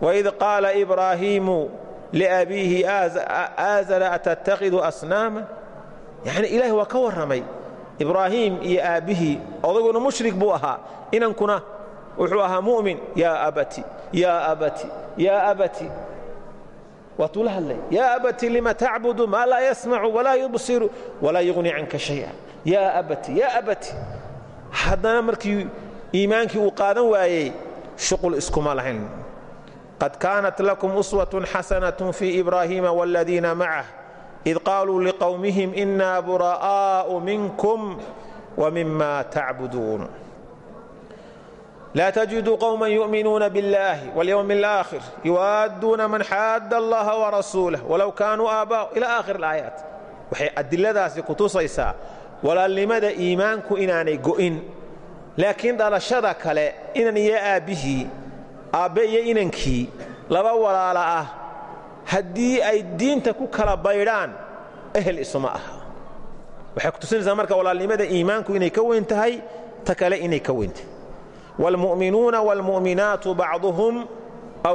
Waid qaala ibraahiimu liabiihi aazara atattakhidu asnaama? Yani ilaahi waa ka warramay. Ibraahiim iyo aabbihii odaguna mushrik buu ahaa. Inankuna wuxuu ahaa mu'min yaa abati yaa abati yaa abati waatuu la hadlay. Yaa abati lima tacbudu maa laa yasmacu walaa yubsiru walaa yughni canka shaya yaa abati yaa abati. Haddana markii iimaankii uu qaadan waayey shuqul iskuma lahayn. Qad kaanat lakum uswatun xasanatun fii ibraahiima waaladiina macah id qaaluu liqowmihim inaa bura'aa'u minkum wmima tacbuduun laa tajiduu qowma yu'minuuna biاllahi wاlyowmi اlآakhir yuwaadduuna man xaadda allaha warasuulah walow kaanuu aabba'u ila aakhir اlaayaat waxay adiladaasi ku tusaysaa walaalnimada iimaanku inaanay go'in laakiin dhalashada kale inan iyo aabbihii aabbe iyo inankii laba walaala ah haddii ay diinta ku kala baydhaan ehel isuma aha waxay ku tusinaysaa marka walaalnimada iimaanku inay ka weyn tahay ta kale inay ka weyn tahay waalmu'minuuna waalmu'minaatu bacduhum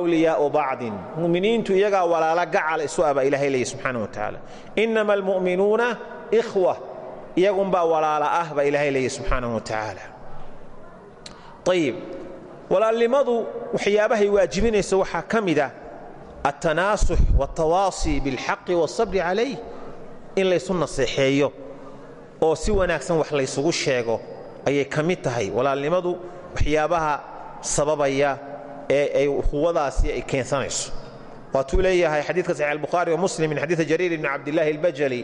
wliyaau bacdin mu'miniintu iyagaa walaalo gacal isu aba ilahay leeya subxaana wa tacaala inama almu'minuuna ikhwa iyagunbaa walaala ah baa ilahay leeya subxaana wa tacaala ayib walaalnimadu waxyaabahay waajibinayso waxaa ka mid ah altanaasux waaltawaasi biاlxaqi waالsabri calayh in laysu naseexeeyo oo si wanaagsan wax laysugu sheego ayay ka mid tahay walaalnimadu waxyaabaha sababaya ee ay quwadaasi ay keensanayso waatuu leeyahay xadiidka saxiix albukhaari wa muslim min xadiidi jariir ibni cabdillahi albajali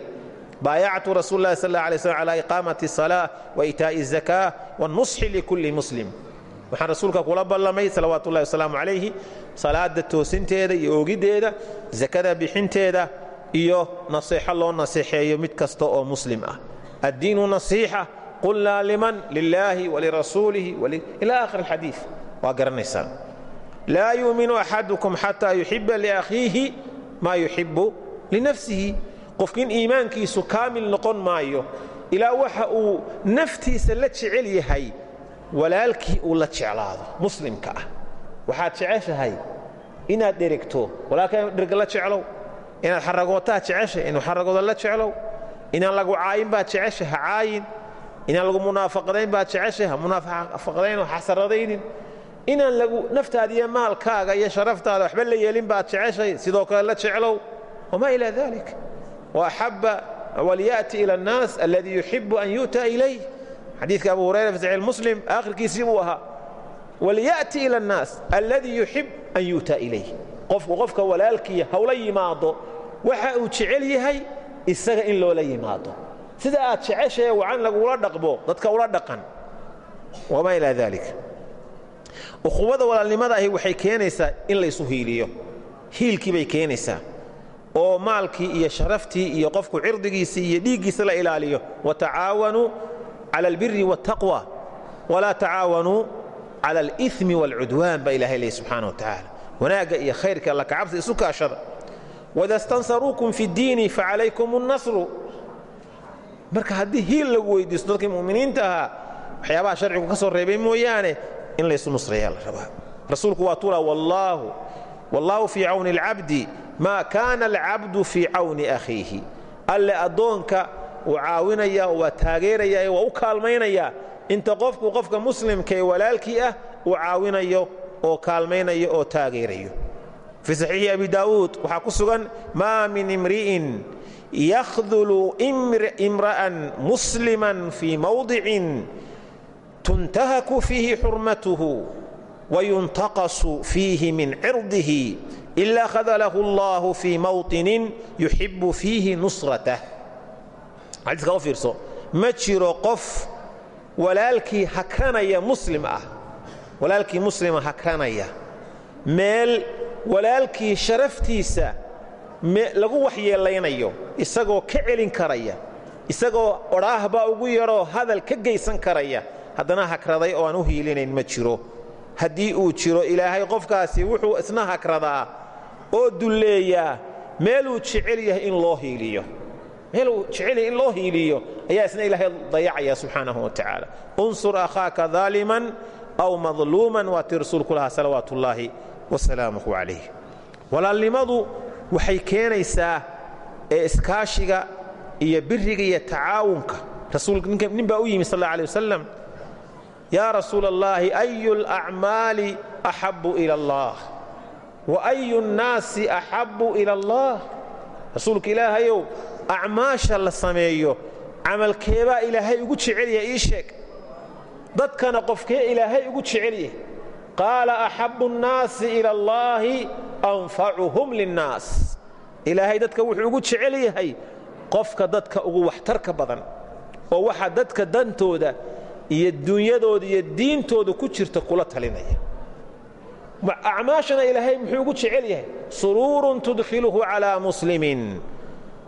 baayactu rasuul اllahi sal alay slm cala iqaamati الsalaa waitaa'i الzaka wاnusxi likulli muslim waxaan rasuulka kula ballamay salawaatu ullahi wasalaamu calayhi salaada toosinteeda iyo oogiddeeda sakada bixinteeda iyo naseexo loo naseexeeyo mid kasta oo muslim ah addiinu nasiixa qulnaa liman? Lilaahi walirasuulihi ila akhir alxadiid waa garanaysaan. Laa yuuminu axadukum xataa yuxiba liakhiihi maa yuxibu linafsihi qofkin iimaankiisu kaamil noqon maayo ilaa waxa uu naftiisa la jecel yahay walaalkii uu la jeclaado. Muslimka ah. Waxaad jeceshahay inaad dheregto walaalkaa dherga la jeclow? Inaad xaragootaha jeceshahay inuu xaragooda la jeclow? Inaan lagu caayin baad jeceshay ha caayin inaan lagu munaafaqadayn baad jeceshay ha munaafaqadaynoo xasaradaynin inaan lagu naftaada iyo maalkaaga iyo sharaftaada waxba la yeelin baad jeceshay sidoo kale la jeclow. Wamaa ilaa dalik waaxabba walya'ti ila annaas alladii yuxibu an yu'ta ilayh. Xadiidka abu hurayra fi saxiix muslim aakhirkiisii buu ahaa. Walya'ti ila annaas alladii yuxib an yu'ta ilayh. Qofku qofka walaalkiiya hawla yimaado waxa uu jecel yahay isaga in loola yimaado sida aad jeceshahe wacan lagula dhaqmo dadka ula dhaqan. Wamaa ilaa daalik ukhuwada walaalnimada ahi waxay keenaysaa in laysu hiiliyo. Hiilkii bay keenaysaa. Oo maalkii iyo sharaftii iyo qofku cirdigiisii iyo dhiiggiisa la ilaaliyo. Watacaawanuu cala albiri waataqwa walaa tacaawanuu cala alimi waalcudwaan baa ilaahay leey subxaana wa tacaala. Wanaagga iyo khayrka alla kacabsi isu kaashada. Wada stansaruukum fi ddiini facalaykum اnnasru marka haddii hiil lagu weydiisto dadkii mu'miniinta ahaa waxyaabaha sharcigu ka soo reebay mooyaane in laysu nusrayaa la rabaa. Rasuulku waa tula wallaahu fii cawni اlcabdi maa kaana alcabdu fii cawni akhiihi. Alle addoonka uu caawinaya waa taageeraya waa u kaalmaynaya inta qofku qofka muslimka ee walaalkii ah uu caawinayo oo kaalmaynayo oo taageerayo. Fii saxiixi abi daawuud waxaa ku sugan maa min imri'in yakhdulu imra'an musliman fii mawdicin tuntahaku fiihi xurmatuhu wayuntaqasu fiihi min cirdihi ila khadalahu allahu fii mawطinin yuxibu fiihi nusratah xadiiska u fiirso ma jiro qof walaalkii hakranaya muslim ah muslima hakranaya meel walaalkii sharaftiisa lagu waxyeelaynayo isagoo ka celin karaya isagoo odhaahbaa ugu yaroo hadal ka geysan karaya haddana hakraday oo aan u hiilinayn ma jiro. Haddii uu jiro ilaahay qofkaasi wuxuu isna hakradaa oo dulleeyaa meeluu jecel yahay in loo hiiliyo. Meeluu jecel yahay in loo hiiliyo ayaa isna ilaahay dayacaya subxaanahu wa tacaala. Unsur akhaaka daaliman aw madluuman waatii rasuulku lahaa wasalaamuhu calayh walaalnimadu waxay keenaysaa ee iskaashiga iyo biriga iyo tacaawunka. Nin baa u yimi sal alla alay wasalam yaa rasuul allaahi ayu alacmaali axabu ila allah? Wa ayu nnaasi axabu ila allah? Rasuulka ilaahayow acmaasha la sameeyo camalkeebaa ilaahay ugu jecel yahay ii sheeg. Dadkana qofkee ilaahay ugu jecel yahay qaala axabu nnaasi ila allaahi anfacuhum linnaas ilaahay dadka wuxuu ugu jecel yahay qofka dadka ugu waxtarka badan oo waxa dadka dantooda iyo dunyadooda iyo diintooda ku jirta kula talinaya. Acmaashana ilaahay muxuu ugu jecel yahay? Suruurun tudkhiluhu calaa muslimin.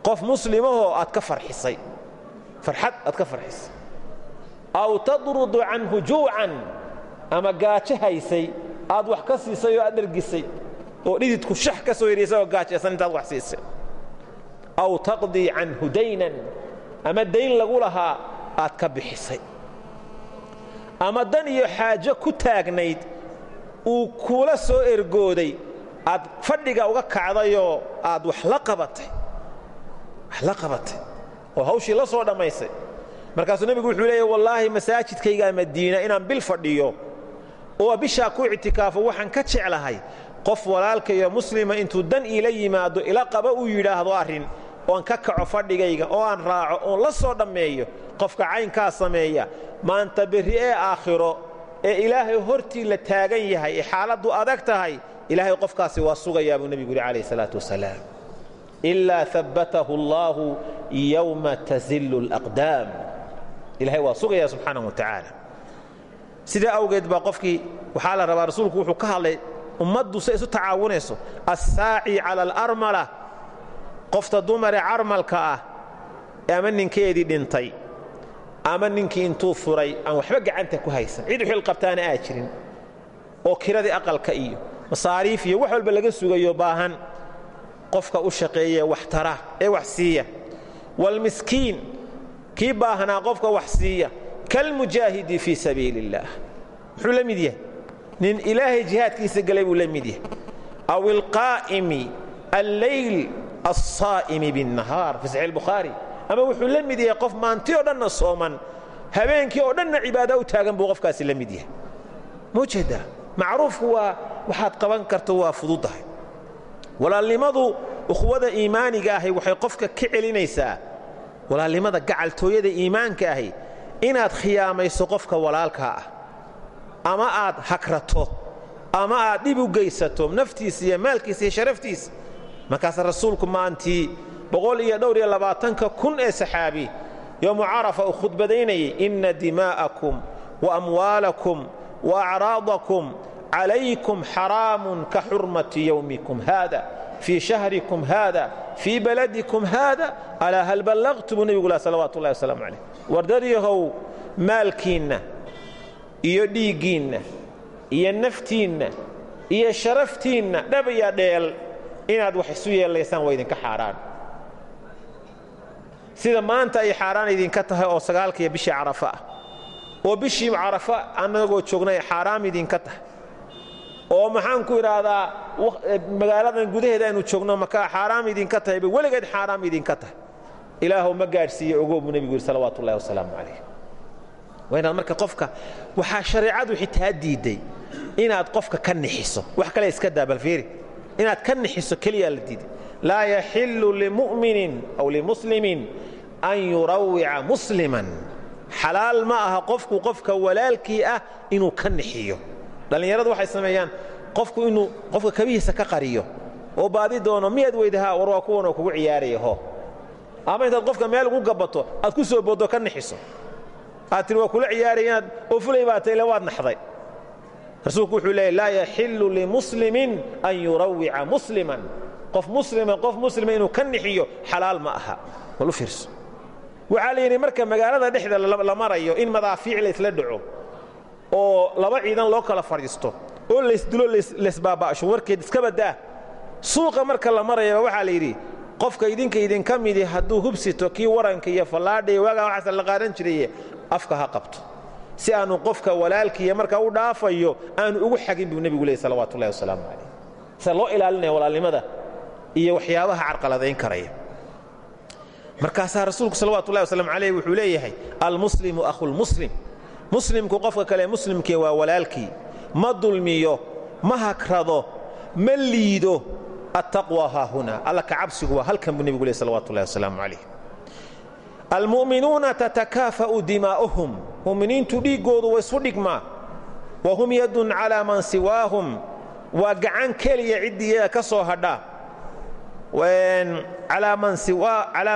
Qof muslimahoo aad ka farxisay. Farxad aad ka farxisay. Aw tadrudu canhu juucan ama gaajo haysay aad wax ka siisay oo aad dhergisay oo dhididku shax ka soo yidhiisay oo gaajaysan intaad wax siisay. Aw taqdii canhu daynan ama dayn lagu lahaa aad ka bixisay. Ama dan iyo xaajo ku taagnayd uu kuula soo ergooday aad fadhiga uga kacdayoo aad wax la qabatay. Wax la qabatay. Oo hawshii la soo dhammaysay. Markaasuu nebigu wuxuu leeya wallaahi masaajidkaygaa madiina inaan bil fadhiyo oo bishaa ku ictikaafo waxaan ka jeclahay qof walaalkayo muslima intuu dan iila yimaado ila qaba uu yidhaahdo arrin oan ka kaco fadhigayga oo aan raaco oon la soo dhammeeyo qofka caynkaa sameeya maanta berri ee aakhiro ee ilaahay hortii la taagan yahay ee xaaladdu adag tahay ilaahay qofkaasi waa sugayaa buu nebigu yidhi calayh salaatu wasalaam. Ilaa abbatahu allaahu yowma tazillu alaqdaam. Ilahay waa sugayaa subxaanahu wa tacaala sidaa awgeed baa qofkii waxaa la rabaa rasuulku wuxuu ka hadlay ummaddu say isu tacaawunayso assaaci cala alarmala qofta dumare carmalka ah ama ninkeedii dhintay ama ninkii intuu furay aan waxba gacanta ku haysan cid xil qabtaana aa jirin oo kiradii aqalka iyo masaariif iyo wax walba laga sugayo baahan qofka u shaqeeye wax tara ee wax siiya waalmiskiin kii baahnaa qofka wax siiya kalmujaahidi fii sabiili illaah muxuu la mid yahay nin ilaahay jihaadkiisa galay buu la mid yahay aw ilqaa'imi alleyl alsaa'imi biاnnahaar fi saxiix albukhaari ama wuxuu la mid yahay qof maanti oo dhanna sooman habeenkii oo dhanna cibaada u taagan buu qofkaasi la mid yahay maujeedaa macruufku waa waxaad qaban karto waa fududahay walaalnimadu ukhwada iimaaniga ahi waxay qofka ka celinaysaa walaalnimada gacaltooyada iimaanka ahi inaad khiyaamayso qofka walaalkaa ah ama aad hakrato ama aad dhib u geysato naftiisa iyo maalkiisa iyo sharaftiisa markaasa rasuulku maantii boqol iyo dhowr iyo labaatanka kun ee saxaabi carafa uu khudbadaynayay inna dimaa'akum wa amwaalakum wa acraadakum calaykum xaraamun ka xurmati yowmikum haada fii shahrikum haada fii baladikum haada alaa hal ballaqtu buu nebigu lah salawaatu ullahi wasalaamu calayh wardadyahow maalkiinna iyo dhiiggiinna iyo naftiinna iyo sharaftiinna dhabaya dheel inaad wax isu yeelaysaan waa idinka xaaraan sida maanta ay xaaraan idinka tahay oo sagaalkiiyo bishii carafa ah oo bishii carafa annagoo joognay xaaraam idinka tahay oo maxaan ku idhaahdaa magaaladan gudaheeda aynu joogno makaa xaaraam idinka tahayba weligeed xaaraam idinka tahay. Ilaahow ma gaadhsiiye ogow buu nebigu yidhi salawaatu ullahi wasalaamu calayh. Waa inaad marka qofka waxaa shareecadu xitaa diidday inaad qofka ka nixiso. Wax kale iska daa balfiiri inaad ka nixiso keliyaa la diiday. Laa yaxillu limu'minin aw limuslimin an yurawica musliman. Xalaal ma aha qofku qofka walaalkii ah inuu ka nixiyo. Dhallinyaradu waxay sameeyaan qofku inuu qofka kabihiisa ka qariyo oo baadi doono miyaad weydahaa war waa kuwanoo kugu ciyaaraya ho ama intaad qofka meel ugu gabato aad ku soo booddo ka nixiso. Aad tiri waa kula ciyaaraya inaad oo fulay baa tayle waad naxday. Rasuulku wuxuu leeyay laa yaxillu limuslimin an yurawica musliman. Qof muslima qof muslima inuu ka nixiyo xalaal ma aha. Bal u fiirso? Waxaa la yidhi marka magaalada dhexda la marayo in madaafiic laysla dhaco oo laba ciidan loo kala fadhiisto oo laysdilo laysbaaba'sho warkeed iska baddaa. Suuqa marka la marayaba waxaa la yidhi qofka idinka idinka midi hadduu hubsito kii waranka iyo fallaadha iyo waagaa waxaasa la qaadan jiraye afka ha qabto. Si aanu qofka walaalkiiya marka u dhaafayo aanu ugu xagin buu nebigu leeyay salawatu ullahi wasalaamu calayh. Sida loo ilaalinaya walaalnimada iyo waxyaabaha carqaladayn karaya. Markaasaa rasuulku salawatullahi wasalam calayh wuxuu leeyahay almuslimu akhulmuslim muslimku qofka kale muslimkii waa walaalkii ma dulmiyo ma hagrado ma liido. Attaqwa haahuna alla ka cabsigu waa halkan buu nebigu leey salawatullahi wasalaamu calayh almu'minuuna tatakaafa'u dimaa'uhum. Mu'miniintu dhiiggoodu way isu dhigmaa. Wa hum yadun calaa man siwaahum. Waa gacan keliya ciddii ka soo hadha. Calaa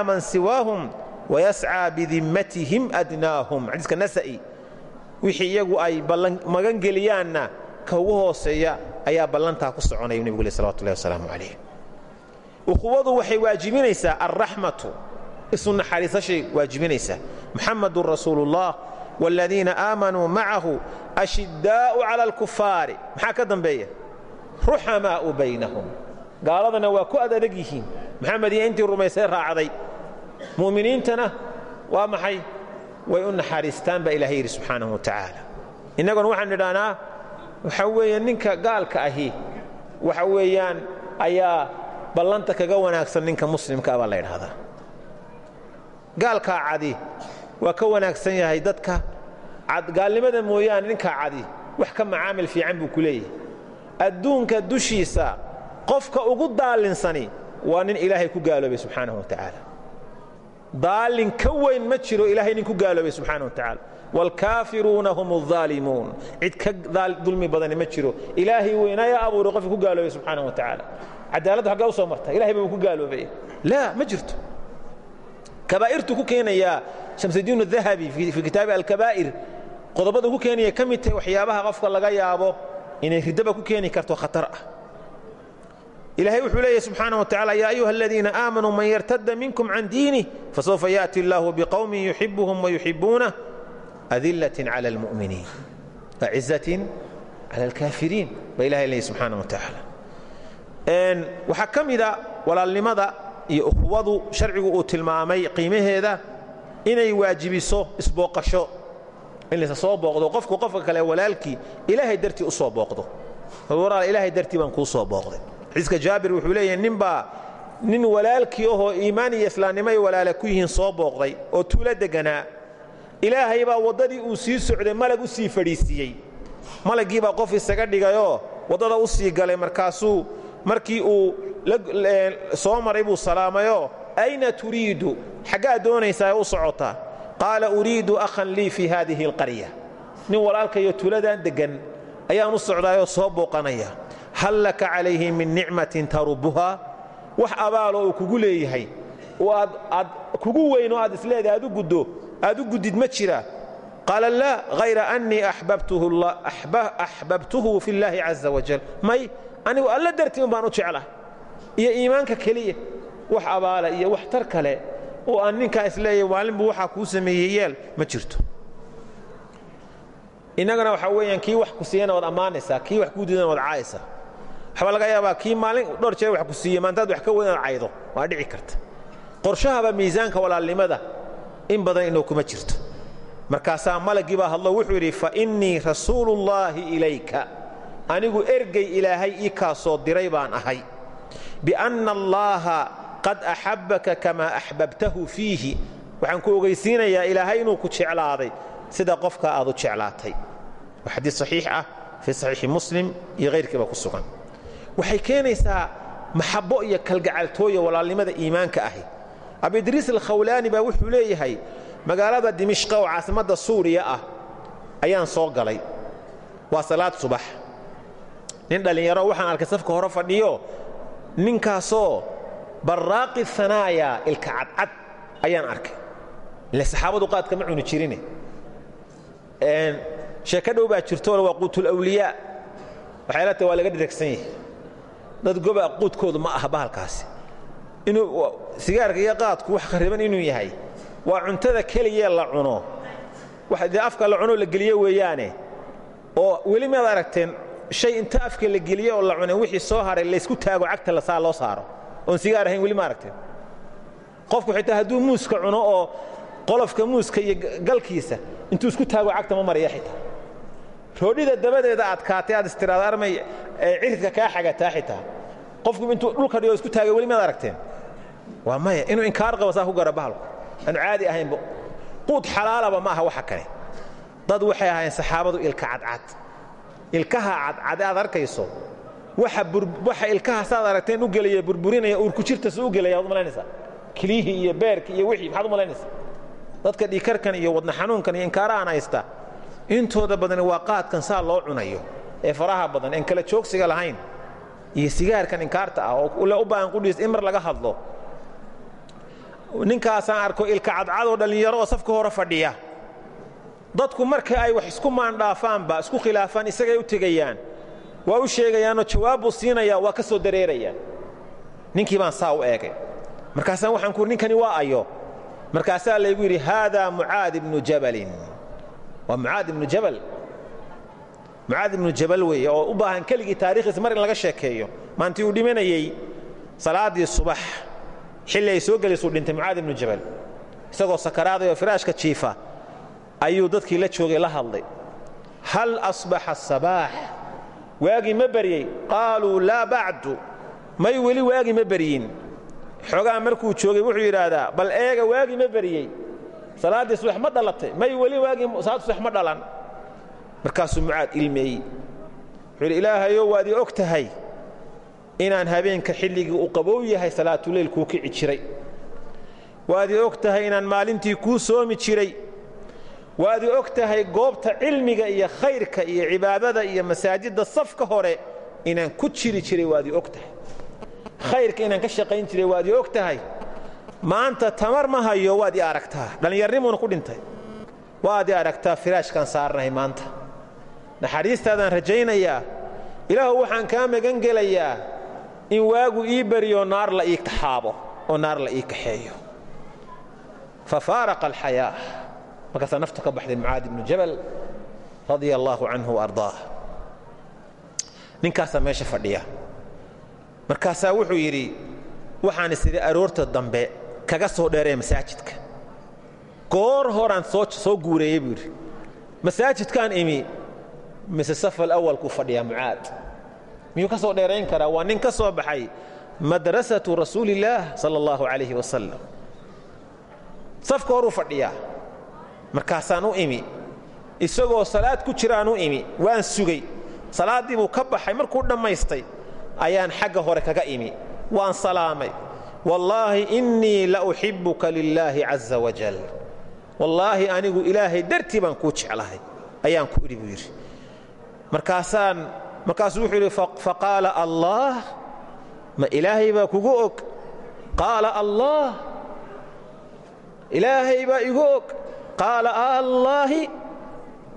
man siwaahum wayascaa bidimmatihim adnaahum. Xadiiska nasa'i wixii iyagu ay magan geliyaanna ka ugu hooseeya ayaa ballantaa ku soconaya nebigu le salawatullahi wasalaamu calayh. Ukhuwadu waxay waajibinaysaa alraxmatu isu naxariisashay waajibinaysaa. Muxamadun rasuulu ullah waaladiina aamanuu macahu ashiddaa'u cala alkufaari maxaa ka dambeeya? Ruxamaa'u baynahum. Gaaladana waa ku ad adag yihiin. Maxamed iyo intii rumaysay raacday. Mu'miniintana waa maxay way u naxariistaan baa ilahay yidhi subxaanahu wa tacaala. Innaguna waxaan idhahnaa waxa weeye ninka gaalka ahi waxa weeyaan ayaa ballanta kaga wanaagsan ninka muslimkaa baa la ydhahdaa gaalkaa cadi waa ka wanaagsan yahay dadka. Gaalnimada mooyaane ninkaa cadi wax ka macaamil fiican buu ku leeyahay. Adduunka dushiisa qofka ugu daalinsani waa nin ilaahay ku gaaloobay subxaanahu wa tacaala daalin ka weyn ma jiro ilaahay nin ku gaaloobay subxaana wa tacaala waalkaafiruuna hum aldaalimuun cid ka dulmi badani ma jiro. Ilaahay weynaya abuuray qofka ku gaaloobay subxaana wa tacaala cadaaladdu xaggaa u soo marta. Ilahay baa ku gaaloobay. Laa ma jirto. Kabaa'irtu ku keenayaa shamsudiin adahabi fii kitaabi alkabaa'ir qodobada ku keenaya ka mid tahay waxyaabaha qofka laga yaabo inay ridaba ku keeni karto khatar ah ilahay wuxuu leeyahy subxaana wataعala ya ayuha aladiina aamanuu man yartada minkum can diinih fasوfa yaأti اllahu bqowmin yuxibuhum wayuxibuunah adilaة calى اlmuؤminiin acizaة calى اlkaafiriin ba ilahay leeyahy subxaana wataعala waxaa ka mida walaalnimada iyo ukhuwadu sharcigu uu tilmaamay qiimaheeda inay waajibiso isbooqasho in laysa soo booqdo qofku qofka kale walaalkii ilaahay dartii u soo booqdo walaal ilaahay dartii baan kuu soo booqday xadiiska jaabir wuxuu leeyahay ninbaa nin walaalkii ahoo iimaan iyo islaamnimo ay walaala ku yihiin soo booqday oo tuulo deganaa ilaahay baa waddadii uu sii socday malag u sii fadhiisiiyey. Malaggii baa qof isaga dhigayoo waddada u sii galay markaasuu markii uu soo maray buu salaamayoo ayna turiidu? Xaggaad doonaysaa u socotaa? Qaala uriidu akhan lii fii haadihi alqarya. Nin walaalkayo tuuladan deggan ayaan u socdaayoo soo booqanaya hal laka calayhi min nicmatin tarubuhaa wax abaaloo uu kugu leeyahay oo aad kugu weyn oo aad isleedahay aad u guddid ma jira qaala laa hayra annii axbabtuhu fi اllaahi caza wajal may anigu alla dartii un baan u jeclah iyo iimaanka keliya wax abaala iyo wax tar kale oo aan ninkaa is leeyahay maalinbu waxaa kuu sameeyey yeel ma jirto innagana waxaa weeyaan kii wax ku siiyana waad ammaanaysaa kii wax kuu diidana waad caayaysaa waxbaa laga yaabaa kii maalin dhowr jeer wax ku siiye maantaad wax ka weyn aad waa dhici karta. Qorshahaba miisaanka walaalnimada in badan inuu kuma jirto. Markaasaa malaggii baa hadlo wuxuu yidhi fa innii rasuuluullaahi ilayka anigu ergey ilaahay ii kaa soo diray baan ahay. Bianna allaaha qad axabbaka kamaa axbabtahu fiihi. Waxaan ku ogaysiinayaa ilaahay inuu ku jeclaaday sida qofka aad u jeclaatay. Waa xadiid saxiix ah fii saxiixi muslim iyo hayrkiiba ku sugan waxay keenaysaa maxabbo iyo kalgacaltooya walaalnimada iimaanka ahi. Abidriis alkhawlaani baa wuxuu leeyahay magaalada dimishqa oo caasimadda suuriya ah ayaan soo galay. Waa salaad subax. Nin dhallinyaro waxaan arkay safka hore fadhiyo. Ninkaasoo barraaqi hanaaya ilka cadcad ayaan arkay. Ile saxaabadu qaadka ma cuni jirine. Sheeko dhow baa jirtoole waa quutulawliyaa waxay la tahay waa laga dhiragsan yahay dad goba quudkoodu ma aha bahalkaasi inuu sigaarka iyo qaadku wax khariban inuu yahay. Waa cuntada keligee la cuno. Dee afka la cunoo la geliyo weeyaane. Oo weli maad aragteen shay inta afka la geliye oo la cune wixii soo haray laysku taago cagta lasaa loo saaro. Oon sigaar ahayn weli ma aragteen. Qofku xitaa hadduu muuska cuno oo qolofka muuska iyo galkiisa intuu isku taago cagta ma maraya xitaa. Roodhida dabadeeda aad istiraado armay ciridka kaa xagataa xitaa qofku intuu dhulka dhigo isku taagay weli maad aragteen. Waa maya inuu inkaar qabo saa ku gara bahalku. Aanu caadi ahaynba quud xalaalaba ma aha waxa kale. Dad waxay ahaayeen saxaabadu ilka cadcad. Ilkaha cadcade aad arkayso waxa ilkaha saad aragteen u gelaya burburinaya uurkujirtas u gelaya waad malaynaysaa. Kilihii iyo beerkii iyo wixii maxaad u malaynaysaa. Dadka dhiikarkan iyo wadna xanuunkan iyo inkaarahan haysta intooda badani waa qaadkan saa loo cunayo. Ee faraha badan een kala joogsiga lahayn iyo sigaarkan inkaarta ah oo le u baahan qudhiis in mar laga hadlo. Ninkaasaan arko ilka cadcadoo dhallinyaro oo safka hore fadhiya. Dadku marka ay wax isku maandhaafaanba isku khilaafaan isagay u tegayaan. Waa u sheegayaanoo jawaabbuu siinaya waa ka soo dareerayaan. Ninkii baan saa u eegay. Markaasaan waxaan ku ninkani waa ayo. Markaasaa laygu yidhi haada mucaad ibnu jabalin. Waa mucaad ibnu jabal mucaad ibnu jabal weeye oo u baahan keligii taarikhdiisa mar in laga sheekeeyo. Maantii uu dhimanayey salaaddii subax xilli ay soo gelaysuu dhintay mucaad ibnu jabal. Isagoo sakaraaday oo firaashka jiifa ayuu dadkii la joogay la hadlay. Hal asbaxa asabaax waagii ma baryey. Qaaluu laa bacdu. May weli waagii ma beryin xoogaa markuu joogay wuxuu yidhaahdaa bal eega waagii ma beryey salaaddii subax ma dhalatay. May weli waagii salaad subax ma dhalan markaasuu mucaad ilmeeyey. Wuxuu yidhi ilaahayow waad ii inaan habeenka xilligii u qabow yahay salaatuleyl kuu kici jiray. Waad ii inaan maalintii kuu soomi jiray. Waad ii goobta cilmiga iyo khayrka iyo cibaadada iyo masaajidda safka hore inaan ku jiri jiray waad ii khayrka inaan ka shaqayn jiray waad ii maanta tamar ma hayo waad aragtaa. Dhallinyarnimuuna ku dhintay. Waad aragtaa firaashkaan saarnahay maanta naxariistaadaan rajaynayaa ilaahu waxaan kaa magan gelayaa in waagu ii beriyo naar la ii taxaabo oo naar la ii kaxeeyo. Fa faaraqa alxayaa markaasaa naftu ka baxday mucaad ibnu jabal radia allaahu canhu waardaah ninkaasaa meesha fadhiya. Markaasaa wuxuu yidhi waxaan isidhi aroorta dambe kaga soo dheeree masaajidka. Goor horaan soo guureeyey buu yidhi. Masaajidkaan imi mise safal awalkuu fadhiyaa mucaad. Miyuu ka soo dheerayn karaa? Waa nin ka soo baxay madrasatu rasuulillaah sala allahu calayhi wasalam safka horuu fadhiyaa markaasaan u imi. Isagoo salaad ku jiraan u imi. Waan sugay. Salaaddii buu ka baxay. Markuu dhammaystay ayaan xagga hore kaga imi. Waan salaamay. Wallaahi innii la uxibbuka lilaahi caza wajal wallaahi anigu ilaahay dartii baan kuu jeclahay. Ayaan ku idhi buu yidhi markaasuu wuxuu yidhi faqaala allaah ma ilaahay baa kugu og? Qaala allaah ilaahay baa igu og? Qaala allaahi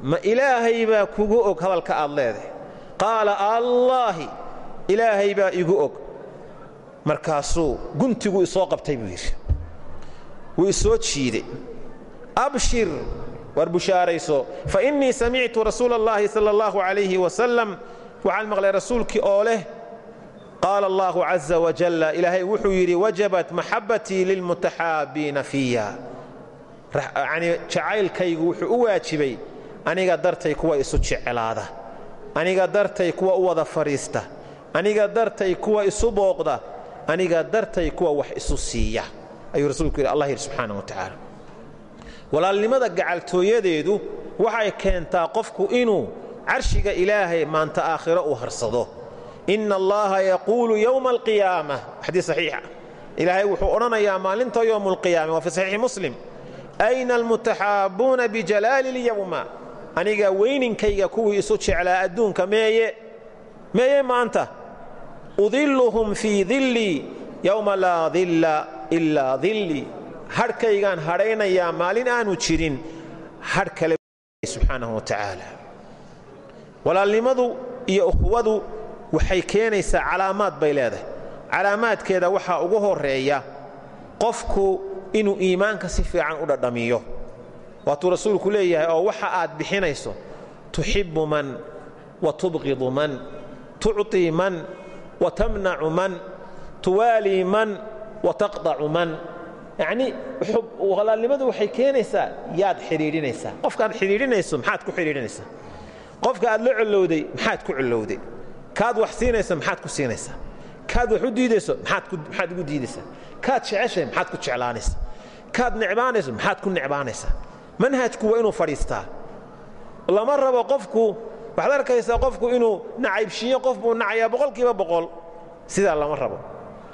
ma ilaahay baa kugu og? Hadalka aad leedahay. Qaala allaahi ilaahay baa igu og. Markaasuu guntiguu isoo qabtay buu yidhi. Wuu isoo jiiday. Abshir war bushaarayso fa innii samictu rasuula sala اllahu calayhi wasalam waxaan maqlay rasuulkii oo leh qaala allahu caza wajalla ilaahay wuxuu yidhi wajabat maxabbatii lilmutaxaabiina fiya yanii jacaylkaygu wuxuu u waajibay aniga dartay kuwa isu jeclaada aniga dartay kuwa u wada fadhiista aniga dartay kuwa isu booqda aniga dartay kuwa wax isu siiya. Ayuu rasuulku yidhi allah yidhi subxaana wa tacaala walaalnimada gacaltooyadeedu waxay keentaa qofku inuu carshiga ilaahay maanta aakhiro uu harsado. Ina allaha yaquulu yowma alqiyaama. Xadiis saxiixa. Ilaahay wuxuu odhanayaa maalinta yowmu alqiyaama waa fi saxiixi muslim. Ayna almutaxaabuuna bijalaali lyowma aniga weyninkayga kuwii isu jeclaa adduunka meeye meeye maanta. Udilluhum fii dillii yowma laa dilla ilaa dillii hadhkaygaan hadhaynayaa maalin aanu jirin hadh kale subxaanahu wa tacaala walaalnimadu iyo ukhuwadu waxay keenaysaa calaamaad bay leedahay. Calaamaadkeeda waxaa ugu horreeya qofku inuu iimaanka si fiican u dhadhamiyo. Waatuu rasuulku leeyahay oo waxa aad bixinayso tuxibbu man wa tubqidu man tucطii man wa tamnacu man tuwaalii man wa taqdacu man yacnii walaalnimadu waxay keenaysaa yaad xidhiidhinaysaa. Qofkaad xidhiidhinayso maxaad ku xidhiidhinaysaa. Qofka aad la collowday maxaad ku collowday kaad wax siinayso maxaad ku siinaysaa. Kaad wax u diidayso maxaad ugu diidaysaa. Kaad jeceshahay maxaad ku jeclaanaysaa. Kaad necbaanayso maxaad ku necbaanaysaa. Manhajku waa inuu fadhiistaa. Lama rabo qofku waxaad arkaysaa qofku inuu nacaybshiiyo qof buu nacayaa boqolkiiba boqol. Sidaa lama rabo.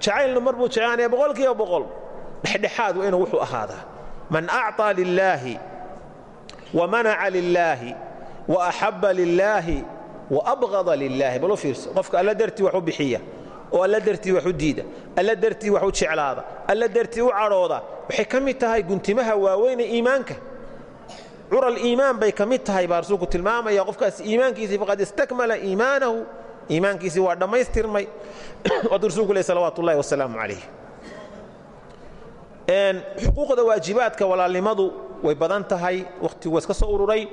Jacaylna mar buu jeclaanaya boqolkiiba boqol dhexdhexaad waa inuu wuxuu ahaadaa. Man acطaa lilaahi wa manaca lilaahi wa axabba lilaahi wa abqada lilaahi bal u fiirso? Qofka alla dartii wax u bixiya oo alla dartii wax u diida alla dartii wax u jeclaada alla dartii u cadhooda waxay ka mid tahay guntimaha waaweyne iimaanka. Cural iimaan bay ka mid tahay baa rasuulku tilmaamaya. Qofkaas iimaankiisii faqad istakmala iimaanahu iimaankiisii waa dhammaystirmay. Waaduu rasuulku leh salawaatu ullahi wasalaamu calayh xuquuqda waajibaadka walaalnimadu way badan tahay wakhtigu waa iska soo ururay.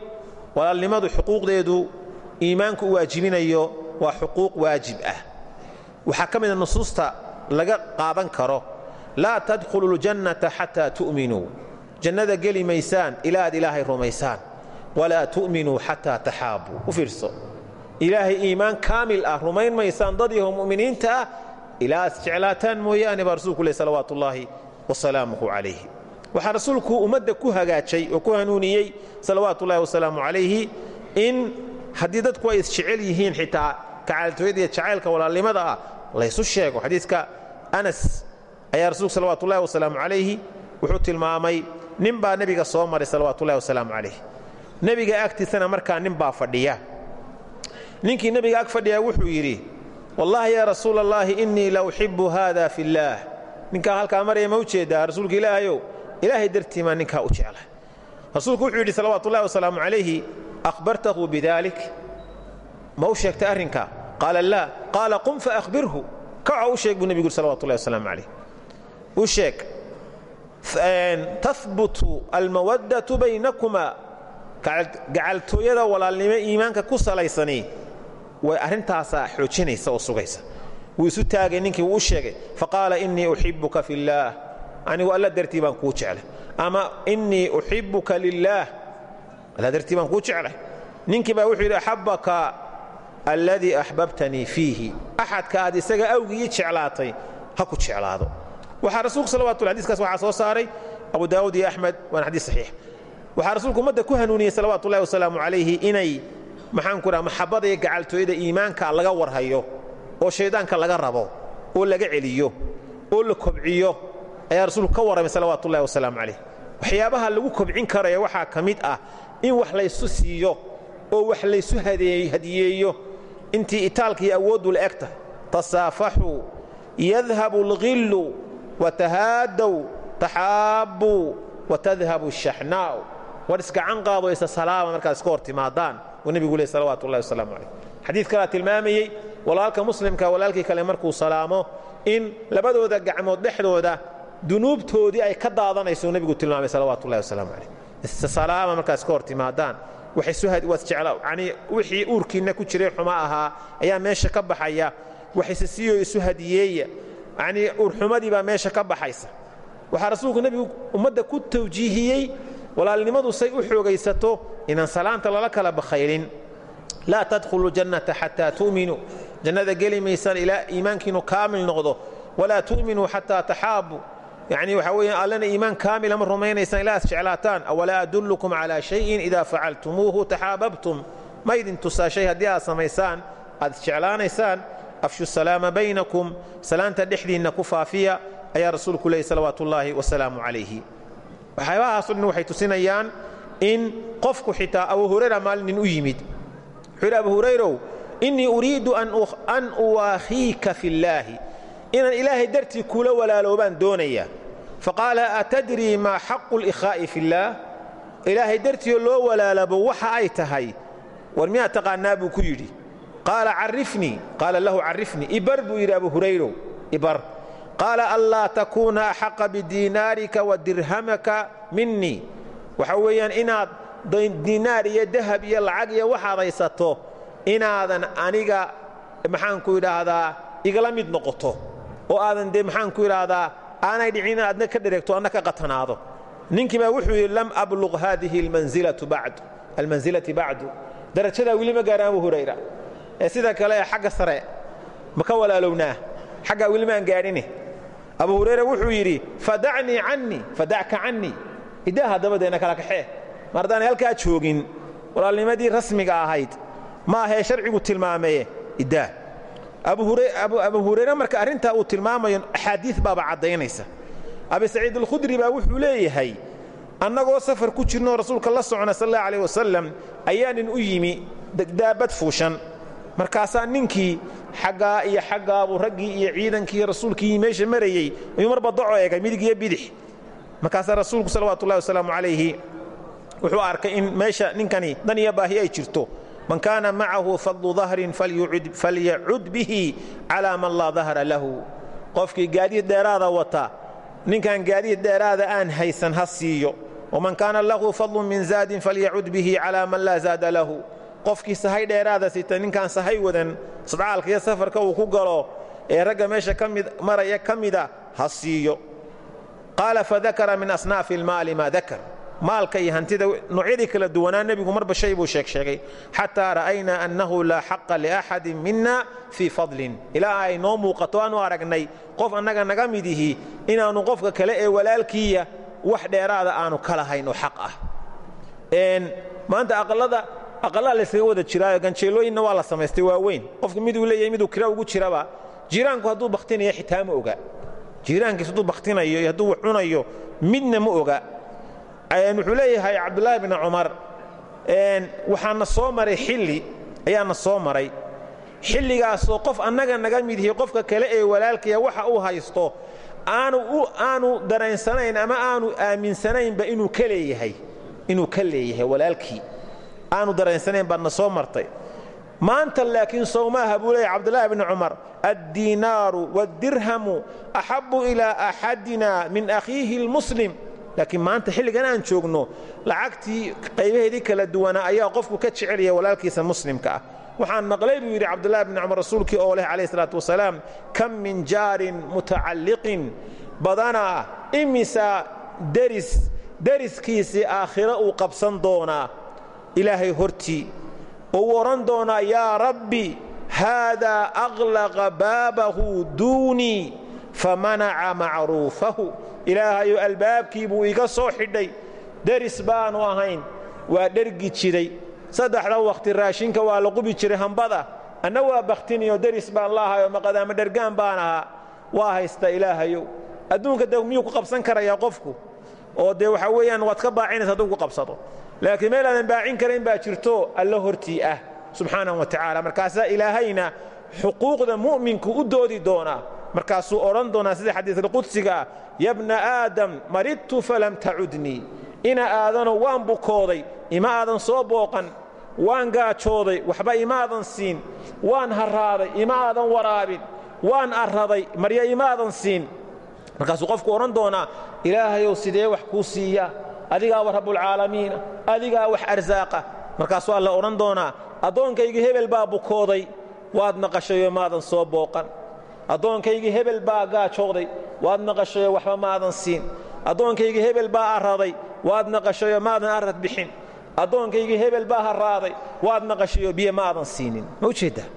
Walaalnimadu xuquuqdeedu iimaanku u waajibinayo waa xuquuq waajib ah. Waxaa ka mida nusuusta laga qaadan karo. Laa tadkhulu ljannata xataa tu'minuu jannada geli maysaan ilaa aad ilaahay rumaysaan. Walaa tu'minuu xataa taxaabuu u fiirso. Ilaahay iimaan kaamil ah rumayn maysaan dad yaho mu'miniinta ah ilaa aad jeclaataan mooyaane baa rasuulku leh salawaatu ullaahi wasalaamuhu calayh waxaa rasuulku ummadda ku hagaajay oo ku hanuuniyey salawaatu ullahi wasalaamu calayhi in haddii dadku ay isjecel yihiin xitaa kacaaltooyada iyo jacaylka walaalnimada ah laysu sheego. Xadiiska anas ayaa rasuulku salawatu ullahi wasalaamu calayhi wuxuu tilmaamay nin baa nebiga soo maray salawaatu ullahi wasalaamu calayh nebiga agtiisana markaa nin baa fadhiya. Ninkii nebiga ag fadhiya wuxuu yidhi wallaahi yaa rasuula allaahi innii la uxibbu haada fi illaah ninkaa halkaa maraya ma u jeedaa? Rasuulka ilaahayow ilaahay dartii maa ninkaa u jecla rasuulku wuxuu yidhi salawaatu ullahi wasalaamu calayhi akhbartahu bidalik ma u sheegtay arrinkaa? Qaala laa. Qaala qum faahbirhu kaco u sheeg buu nebigu yuri salawatu ullahi wasalaamu calayh u sheeg tahbutu almawaddatu baynakuma. Gacaltooyada walaalnimo iimaanka ku salaysani way arrintaasaa xoojinaysa oo sugaysa wuu isu taagay ninkii wuu u sheegay faqaala innii uxibuka fi illaah anigu alla dartii baan kuu jeclay. Ama innii uxibuka lilaah alla dartii baan kuu jeclay. Ninkii baa wuxuu yidhi axabaka alladii axbabtanii fiihi. Axadka aad isaga awgii jeclaatay ha ku jeclaado. Waxaa rasuulku salawatullah hadiiskaas waxaa soo saaray abu daawud iyo axmed waana xadiis saxiix. Waxaa rasuulku ummadda ku hanuuniyey salawaatu ullahi wasalaamu calayhi inay maxaanku dhaha maxabada iyo gacaltooyada iimaanka laga warhayo oo shayddaanka laga rabo oo laga celiyo oo la kobciyo ayaa rasuulku ka warramay salawaatu ullahi wasalaamu calayh. Waxyaabaha lagu kobcin karaya waxaa ka mid ah in wax laysu siiyo oo wax laysu hadiyeeyo. Intii itaalka iyo awooddu la eg tahay tasaafaxuu yadhabu alghillu watahaadaw taxaabbuu watadhabu shaxnaa'u. War isgacan qaado isa salaama markaad iska hor timaadaan uu nebigu leh salawatu ullahi wasalaamu calayh xadiid kalaa tilmaamayey walaalka muslimka walaalkii kale markuu salaamo in labadooda gacmood dhexdooda dunuubtoodii ay ka daadanayso nebigu tilmaamay salawaatu ullahi wasalaamu calayh. Isa salaama markaad iska hor timaadaan. Wixii uurkiinna ku jiray xuma ahaa ayaa meesha ka baxaya. Waxise siiyo isu hadiyeeya yanii uurxumadii baa meesha ka baxaysa. Waxaa rasuulku nebigu ummadda ku tawjiihiyey walaalnimadu say u xoogaysato inaan salaanta lala kala bakhaylin laa tadkhulu jannata xataa tu'minuu jannada geli maysaan ilaa iimaankiinu kaamil noqdo walaa tu'minuu xataa taxaabu yani waxa weeyaan allana iimaan kaamila ma rumaynaysaan ilaa as jeclaataan awalaa adullukum calaa shayin idaa facaltumuuhu taxaababtum ma idin tusaa shay haddii aad samaysaan aad isjeclaanaysaan afshu salaama baynakum salaanta dhexdiinna ku faafiya ayaa rasuulku leeyay salawaatu ullaahi wasalaamu calayhi waxyaabahaasoo dhan waxay tusinayaan in qofku xitaa abu hurayra maalin nin u yimid wuxuu yidhi abu hurayrow innii uriidu an uwaakhiika fi llaahi inaan ilaahay dartii kuula walaaloobaan doonaya. Faqaala atadrii maa xaqu likhaa'i fi illaah ilaahay dartiio loo walaalabo waxa ay tahay. War miyaa taqaannaa ku yidhi. Qaala carifnii. Qaala lahu carifnii. Ibar buu abu hurayrow ibar. Qaala anlaa takuuna axaqa bidiinaarika wa dirhamaka minii waxa weeyaan inaad diinaar iyo dahab iyo lacag iyo waxaad haysato inaadan aniga maxaanku idhaahdaa igala mid noqoto. Oo aadan dee maxaanku idhaahdaa aanay dhicin in aadna ka dhereegto adna ka qatanaado. Ninkii baa wuxuu yidhi lam abluq haadihi almansilati bacdu. Darajadaa weli ma gaaran abu hurayra. Ee sida kale ee xagga sare ma ka walaalownaa. Xaggaa weli maan gaadhine. Abu hurayra wuxuu yidhi fadacnii cannii fadacka cannii idaa haddabadeena kala kaxee ma haddaanay halkaa joogin walaalnimadii rasmiga ahayd ma ahee sharcigu tilmaameye idaa abu hurayre marka arrintaa uu tilmaamayo axaadiid baaba caddaynaysa. Abi saciid alkhudri baa wuxuu leeyahay annagoo safar ku jirnoo rasuulka la socna sal allah alayh wasalam ayaa nin u yimi daabad fuushan. Markaasaa ninkii xaggaa iyo xaggaabuu raggii iyo ciidankii rasuulkii meesha marayey ayuu marba daco eegay midig bidix. Markaasaa rasuulku salawatu ullahi wuxuu arkay in meesha ninkani dan iyo baahi ay jirto. Man kaana macahu fadlu dahrin falyacud bihi calaa man laa dahra lahu. Qofkii gaadiid dheeraada wata ninkan gaadiid dheeraada aan haysan ha siiyo. Waman kaana lahu fadlun min zaadin falyacud bihi calaa man laa zaada lahu. Qofkii sahay dheeraada sita ninkaan sahay wadan sadcaalka iyo safarka uu ku galo ee ragga meesha maraya ka mida ha siiyo. Qaala fadakara min asnaafi almaali maa dakar maalka iyo hantida noocyadii kala duwanaa nebigu marba shay buu sheeg sheegay xataa ra'aynaa annahu laa xaqa liaxadin mina fii fadlin. Ilaa ay noo muuqato aanu aragnay qof annaga naga mid ihi qofka kale ee walaalkiiya wax dheeraada aanu ka lahayn oo xaq ah. Maanta aqalada aqallaa laysaga wada jiraayo ganjeelooyinna waa la samaystay waaweyn qofku miduu leeyahay miduu kira ugu jiraba jiiraanku hadduu bakhtinayo xitaa ma oga. Jiiraankiis hadduu bakhtinayo iyo hadduu wax cunayo midna ma oga wuxuu leeyahay cabdulaahi bni cumar waxaana soo maray xilli ayaana soo maray. Xilligaasoo qof annaga naga mid yihi qofka kale ee walaalkaya waxa uu haysto aanu daraensanayn ama aanu aaminsanaynba inuu ka leeyahay inuu ka leeyahay walaalkii. Aanu daraensanayn baadna soo martay. Maanta laakiin sowmaaha buu leeyahy cabdulaahi bni cumar addiinaaru waaddirhamu axabu ilaa axadina min akhiihi lmuslim laakiin maanta xilligan aan joogno lacagtii qaybaheedii kala duwanaa ayaa qofku ka jecelaya walaalkiisa muslimka ah. Waxaan maqlay buu yidhi cabdulahi bni cumar rasuulkii oo leh calayh salaatu wasalaam kam min jaarin mutacalliqin badanaa imisa deris deriskiisii aakhiro uu qabsan doonaa ilaahay hortii uu odhan doonaa yaa rabbi haadaa aqlaqa baabahu duunii famanaca macruufahu. Ilaahayo albaabkii buu iga soo xidhay. Deris baanu ahayn. Waa dhergi jiray. Saddexda wakhti raashinka waa la qubi jiray hambada. Anna waa bakhtiniyo deris baan laahayo maqadaama dhergaan baan ahaa. Waa haysta ilaahayow adduunka de miyuu ku qabsan karayaa qofku? Oo dee waxaa weeyaan waad ka baacinaysa hadduu ku qabsado. Laakiin meel aadan baacin karayn baa jirto alla hortii ah. Subxaanahu wa tacaala. Markaasaa ilaahayna xuquuqda mu'minku u doodi doonaa markaasuu odhan doonaa sida xadiisulqudsiga ah yabna aadam maridtu falam tacudnii ina aadano waan bukooday ima aadan soo booqan waan gaajooday waxba imaadan siin. Waan harraaday ima aadan waraabin. Waan arraday marya imaadan siin. Markaasuu qofku odhan doonaa ilaahayow sidee wax kuu siiya? Adigaa wa rabbulcaalamiina adigaa wax arsaaqa markaasuu alla odhan doonaa addoonkaygii hebel baa bukooday waad naqashayo maadan soo booqan addoonkaygii hebel baa gaajooday waad naqashayo waxba maadan siin. Addoonkaygii hebel baa arraday waad naqashayo maadan arrad bixin. Addoonkaygii hebel baa harraaday waad naqashayo biyo maadan siinin. Ma ujeeddaa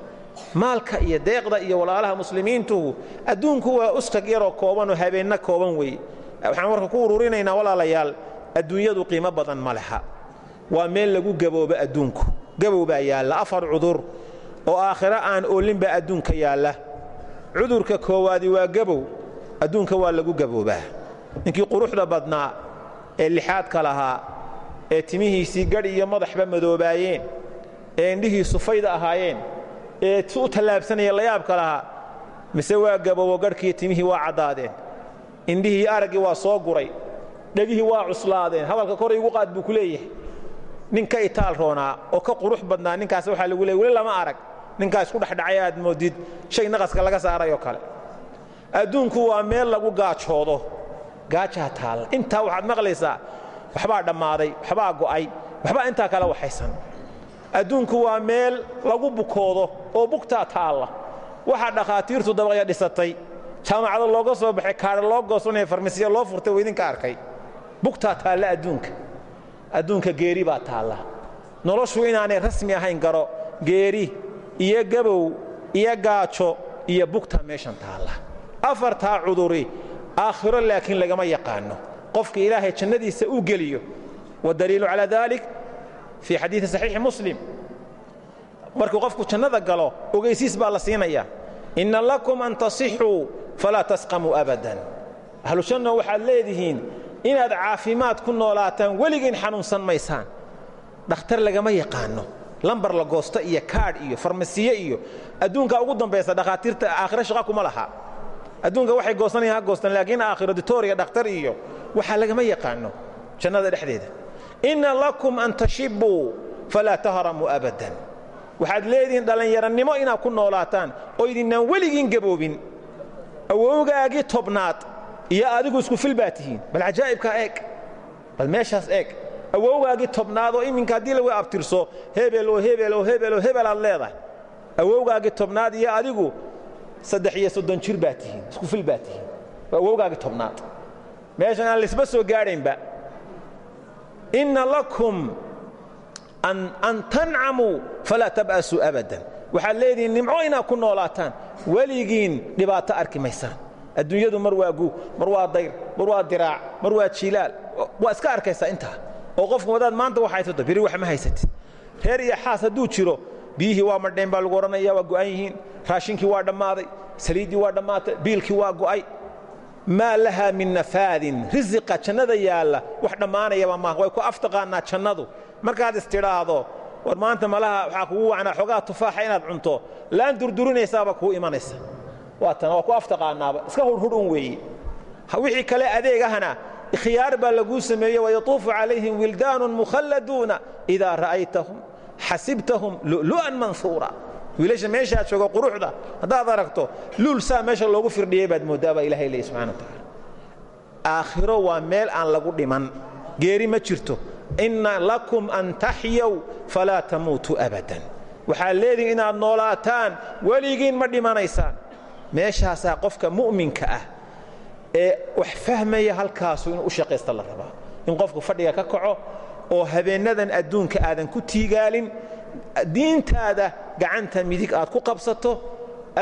maalka iyo deeqda iyo walaalaha muslimiintuhu adduunku waa ustag yaroo koobanoo habeenna kooban weeye waxaan marka ku ururinaynaa walaalayaal adduunyadu qiimo badan ma leha waa meel lagu gaboobo adduunku. Gabow baa yaalla afar cudur oo aakhiro aan oolinba adduunka yaalla cudurka koowaadi waa gabow adduunka waa lagu gaboobaa. Ninkii quruxda badnaa ee lixaadka lahaa ee timihiisii gadh iyo madaxba madoobaayeen ee indhihii sufayda ahaayeen ee u tallaabsanaya layaabka lahaa mise waa gaboobo gadhkii timihii waa caddaadeen. Indhihii araggii waa soo guray dhegihii waa cuslaadeen hadalka kor igu qaad buu ku leeyahay. Nin ka itaal roonaa oo ka qurux badnaa ninkaas waxaa lagu leey weli lama arag ninkaa isku dhexdhacay aad moodid shay naqaska laga saarayoo kale. Adduunku waa meel lagu gaajoodo gaajaa taalla intaa waxaad maqlaysaa waxbaa dhammaaday waxbaa go'ay waxbaa intaa kale waxaysan. Adduunku waa meel lagu bukoodo oo bugtaa taalla. Waxaa dhakhaatiirtu dabaqya dhisatay. Jaamacado looga soo baxay kaadha loo goosanaya farmasiya loo furtay oo idinka arkay. Bugtaa taalla adduunka. Adduunka geeri baa taalla. Noloshu inaanay rasmi ahayn garo geeri iyo gabow iyo gaajo iyo bugtaa meeshan taalla. Afartaa cuduri aakhiro laakiin lagama yaqaano. Qofka ilaahay jannadiisa uu geliyo. Wadaliilu calaa dalik fii xadiidi saxiixi muslim. Markuu qofku jannada galo ogaysiis baa la siinaya inna lakum an tasixuu falaa tasqamuu abadan. Ahlujanno waxaad leedihiin inaad caafimaad ku noolaataan weligiin xanuunsan maysaan. Dhakhtar lagama yaqaano lambar la goosto iyo kaadh iyo farmasiye iyo adduunka ugu dambaysa dhakhaatiirta aakhiro shaqa kuma laha. Adduunka waxay goosanayaan ha goostaan laakiin aakhiro ditoriya dhakhtar iyo waxaa lagama yaqaano jannada dhexdeeda. Inna lakum an tashibuu falaa tahramuu abadan. Waxaad leedihiin dhallinyarannimo inaad ku noolaataan oo idinnaan weligiin gaboobin. Awowgaagii tobnaad iyo adigu isku fil baa tihiin. Bal cajaa'ibkaa eeg bal meeshaas eeg awowgaagii tobnaad oo iminka haddii lagu abtirso hebel oo hebel oo hebel oo hebel aad leedahay. Awowgaagii tobnaad iyo adigu saddex iyo soddon jir baa tihiin isku fil baa tihiin. Waa awowgaagii tobnaad. Meeshan aan laisba soo gaadhaynba inna lakum an tancamuu falaa tab'asuu abadan. Waxaad leedihiin nimco inaad ku noolaataan weligiin dhibaato arki maysaan adduunyadu mar waa guug mar waa dayr mar waa diraac mar waa jiilaal. Waa iska arkaysaa intaa oo qofku wadaad maanta wax haysato beri wax ma haysatid. Reer iyo xaas hadduu jiro biyihii waa madheen baa lagu odhanaya waa go'an yihiin. Raashinkii waa dhammaaday saliiddii waa dhammaatay biilkii waa go'ay. Maa lahaa min nafaadin risiqa jannada yaalla wax dhammaanayaba maaha way ku aftaqaannaa jannadu. Markaad istidhaahdo war maanta malaha waxaa kugu wacnaa xogaa tufaaxa inaad cunto. Laan durdurinaysaaba kuu imanaysa. Waatan waa ku aftaqaannaaba iska hurhur un weeye wixii kale adeegahana khiyaar baa laguu sameeye wayatuufu calayhim wildaanun mukhalladuuna idaa ra'aytahum xasibtahum lu'lu'an manhuura wiilasha meeshaad joogo quruxda haddaad aragto luul saa meesha loogu firdhiyey baad mooddaa baa ilahay leeyahy subxana wa tacaala. Aakhiro waa meel aan lagu dhiman. Geeri ma jirto. Inna lakum an taxyaw falaa tamuutuu abadan. Waxaad leedihin inaad noolaataan weligiin ma dhimanaysaan. Meeshaasaa qofka mu'minka ah ee wax fahmaya halkaasu inuu u shaqaysta la rabaa. In qofku fadhiga ka kaco oo habeennadan adduunka aadan ku tiigaalin diintaada gacanta midig aad ku qabsato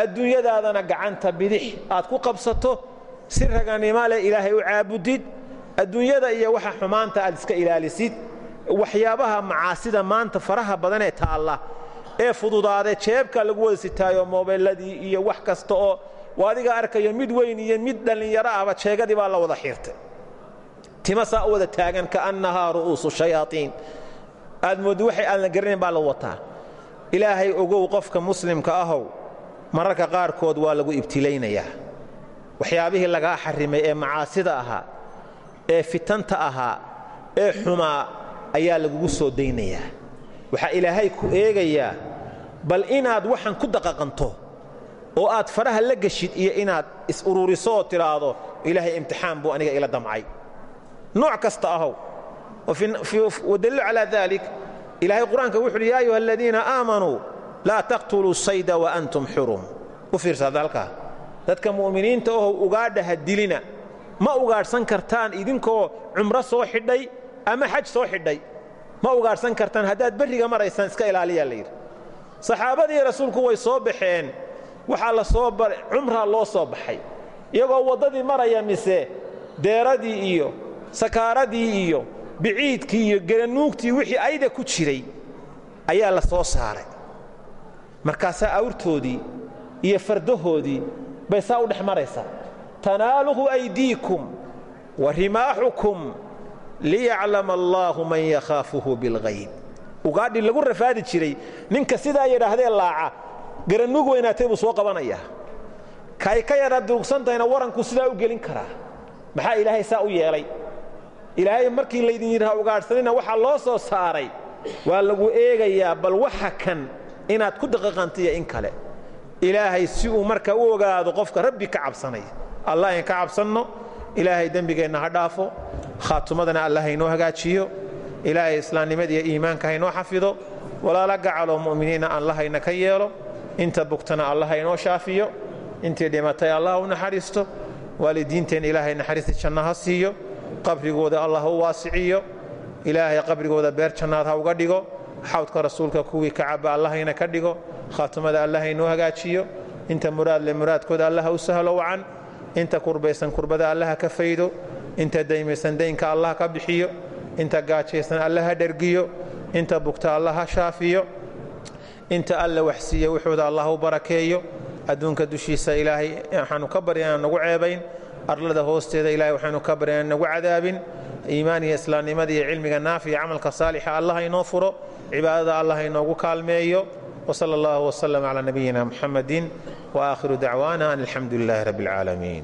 adduunyadaadana gacanta bidix aad ku qabsato si raganimo leh ilaahay u caabudid adduunyada iyo waxa xumaanta aad iska ilaalisid waxyaabaha macaasida maanta faraha badanee taalla ee fududaadee jeebka lagu wada sitaayo moobeelladii iyo wax kasta oo adiga arkayo mid weyn iyo mid dhallinyaro ahba jeegadii baa la wada xiirtay. Tima saa u wada taagan kaannahaa ru'uusu shayaaiin aad mooddi waxay aan la garanayn baa la wataa. Ilaahay ogow qofka muslimka ahow mararka qaarkood waa lagu ibtilaynayaa. Waxyaabihii lagaa xarrimay ee macaasida ahaa ee fitanta ahaa ee xumaa ayaa lagugu soo daynayaa. Waxaa ilaahay ku eegayaa bal inaad waxan ku daqaqanto oo aad faraha la geshid iyo inaad is-ururiso oo ilaahay imtixaan buu aniga ila damcay. Nooc kasta ahow. Wadaliilu calaa dalik ilaahay qur'aanka wuxu uhi yaa ayuha aladiina aamanuu laa taqtuluu sayda u fiirsaada halkaa dadka mu'miniinta ohow ugaadha ha dilina. Ma ugaadhsan kartaan idinkoo cumro soo xidhay ama xaj soo xidhay. Ma ugaadhsan kartaan haddaad berriga maraysaan iska ilaaliyaa la yidhi. Saxaabadii rasuulku way soo baxeen waxaa la soo cumraa loo soo baxay. Iyagoo waddadii maraya mise deeradii iyo sakaaradii iyo biciidkii iyo gelanuugtii wixii ayda ku jiray ayaa la soo saaray. Markaasaa awrtoodii iyo fardahoodii bay saa u dhex maraysaa tanaaluhu aydiikum wa rimaaxukum liyaclama allaahu man yakhaafuhu bilghayb. Ugaadhi lagu rafaadi jiray ninka sidaa yidhaahdee laaca garanuug weynaatay buu soo qabanayaa kay ka yara durugsantahayna waranku sidaa u gelin karaa. Maxaa ilaahay saa u yeelay? Ilaahay markii laydin yidhaha ugaadhsanina waxaa loo soo saaray. Waa lagu eegayaa bal waxa kan inaad ku daqiiqantiyo in kale. Ilaahay si uu marka u ogaado qofka rabbi ka cabsanaya allah in ka cabsanno. Ilaahay dembigeenna ha dhaafo. Khaatumadana allah haynoo hagaajiyo. Ilaahay islaamnimada iyo iimaanka haynoo xafido. Walaala gacaloo mu'miniina allah hayna ka yeelo inta bugtana allah haynoo shaafiyo. Intii dhimatay allah u naxariisto. Waalidiinteenna ilaahay naxariista janno ha siiyo. Qabrigooda allah u waasiciyo. Ilaahay qabrigooda beer jannaad ha uga dhigo. Xawdka rasuulka kuwii ka caba allahayna ka dhigo. Khaatumada allah haynoo hagaajiyo. Inta muraadle muraadkooda allah u sahlo wacan. Inta kurbaysan kurbada allaha ka faydo. Inta daymaysan daynka allah ka bixiyo. Inta gaajaysan alla ha dhergiyo inta bugta allah ha shaafiyo inta alla wax siiya wuxuuda allah u barakeeyo. Adduunka dushiisa ilaahay waxaanu ka barya nagu ceebayn. Arlada hoosteeda ilahay waxaanu ka barya nagu cadaabin. Iimaan iyo islaamnimada cilmiga naafiya camalka saalixa allah inoo furo cibaadada allah inoogu kaalmeeyo. Wsal allah wslm cla nabiyina muxamadi waakhiru dacwaana an alxamdu lilahi rabi اlcaalamiin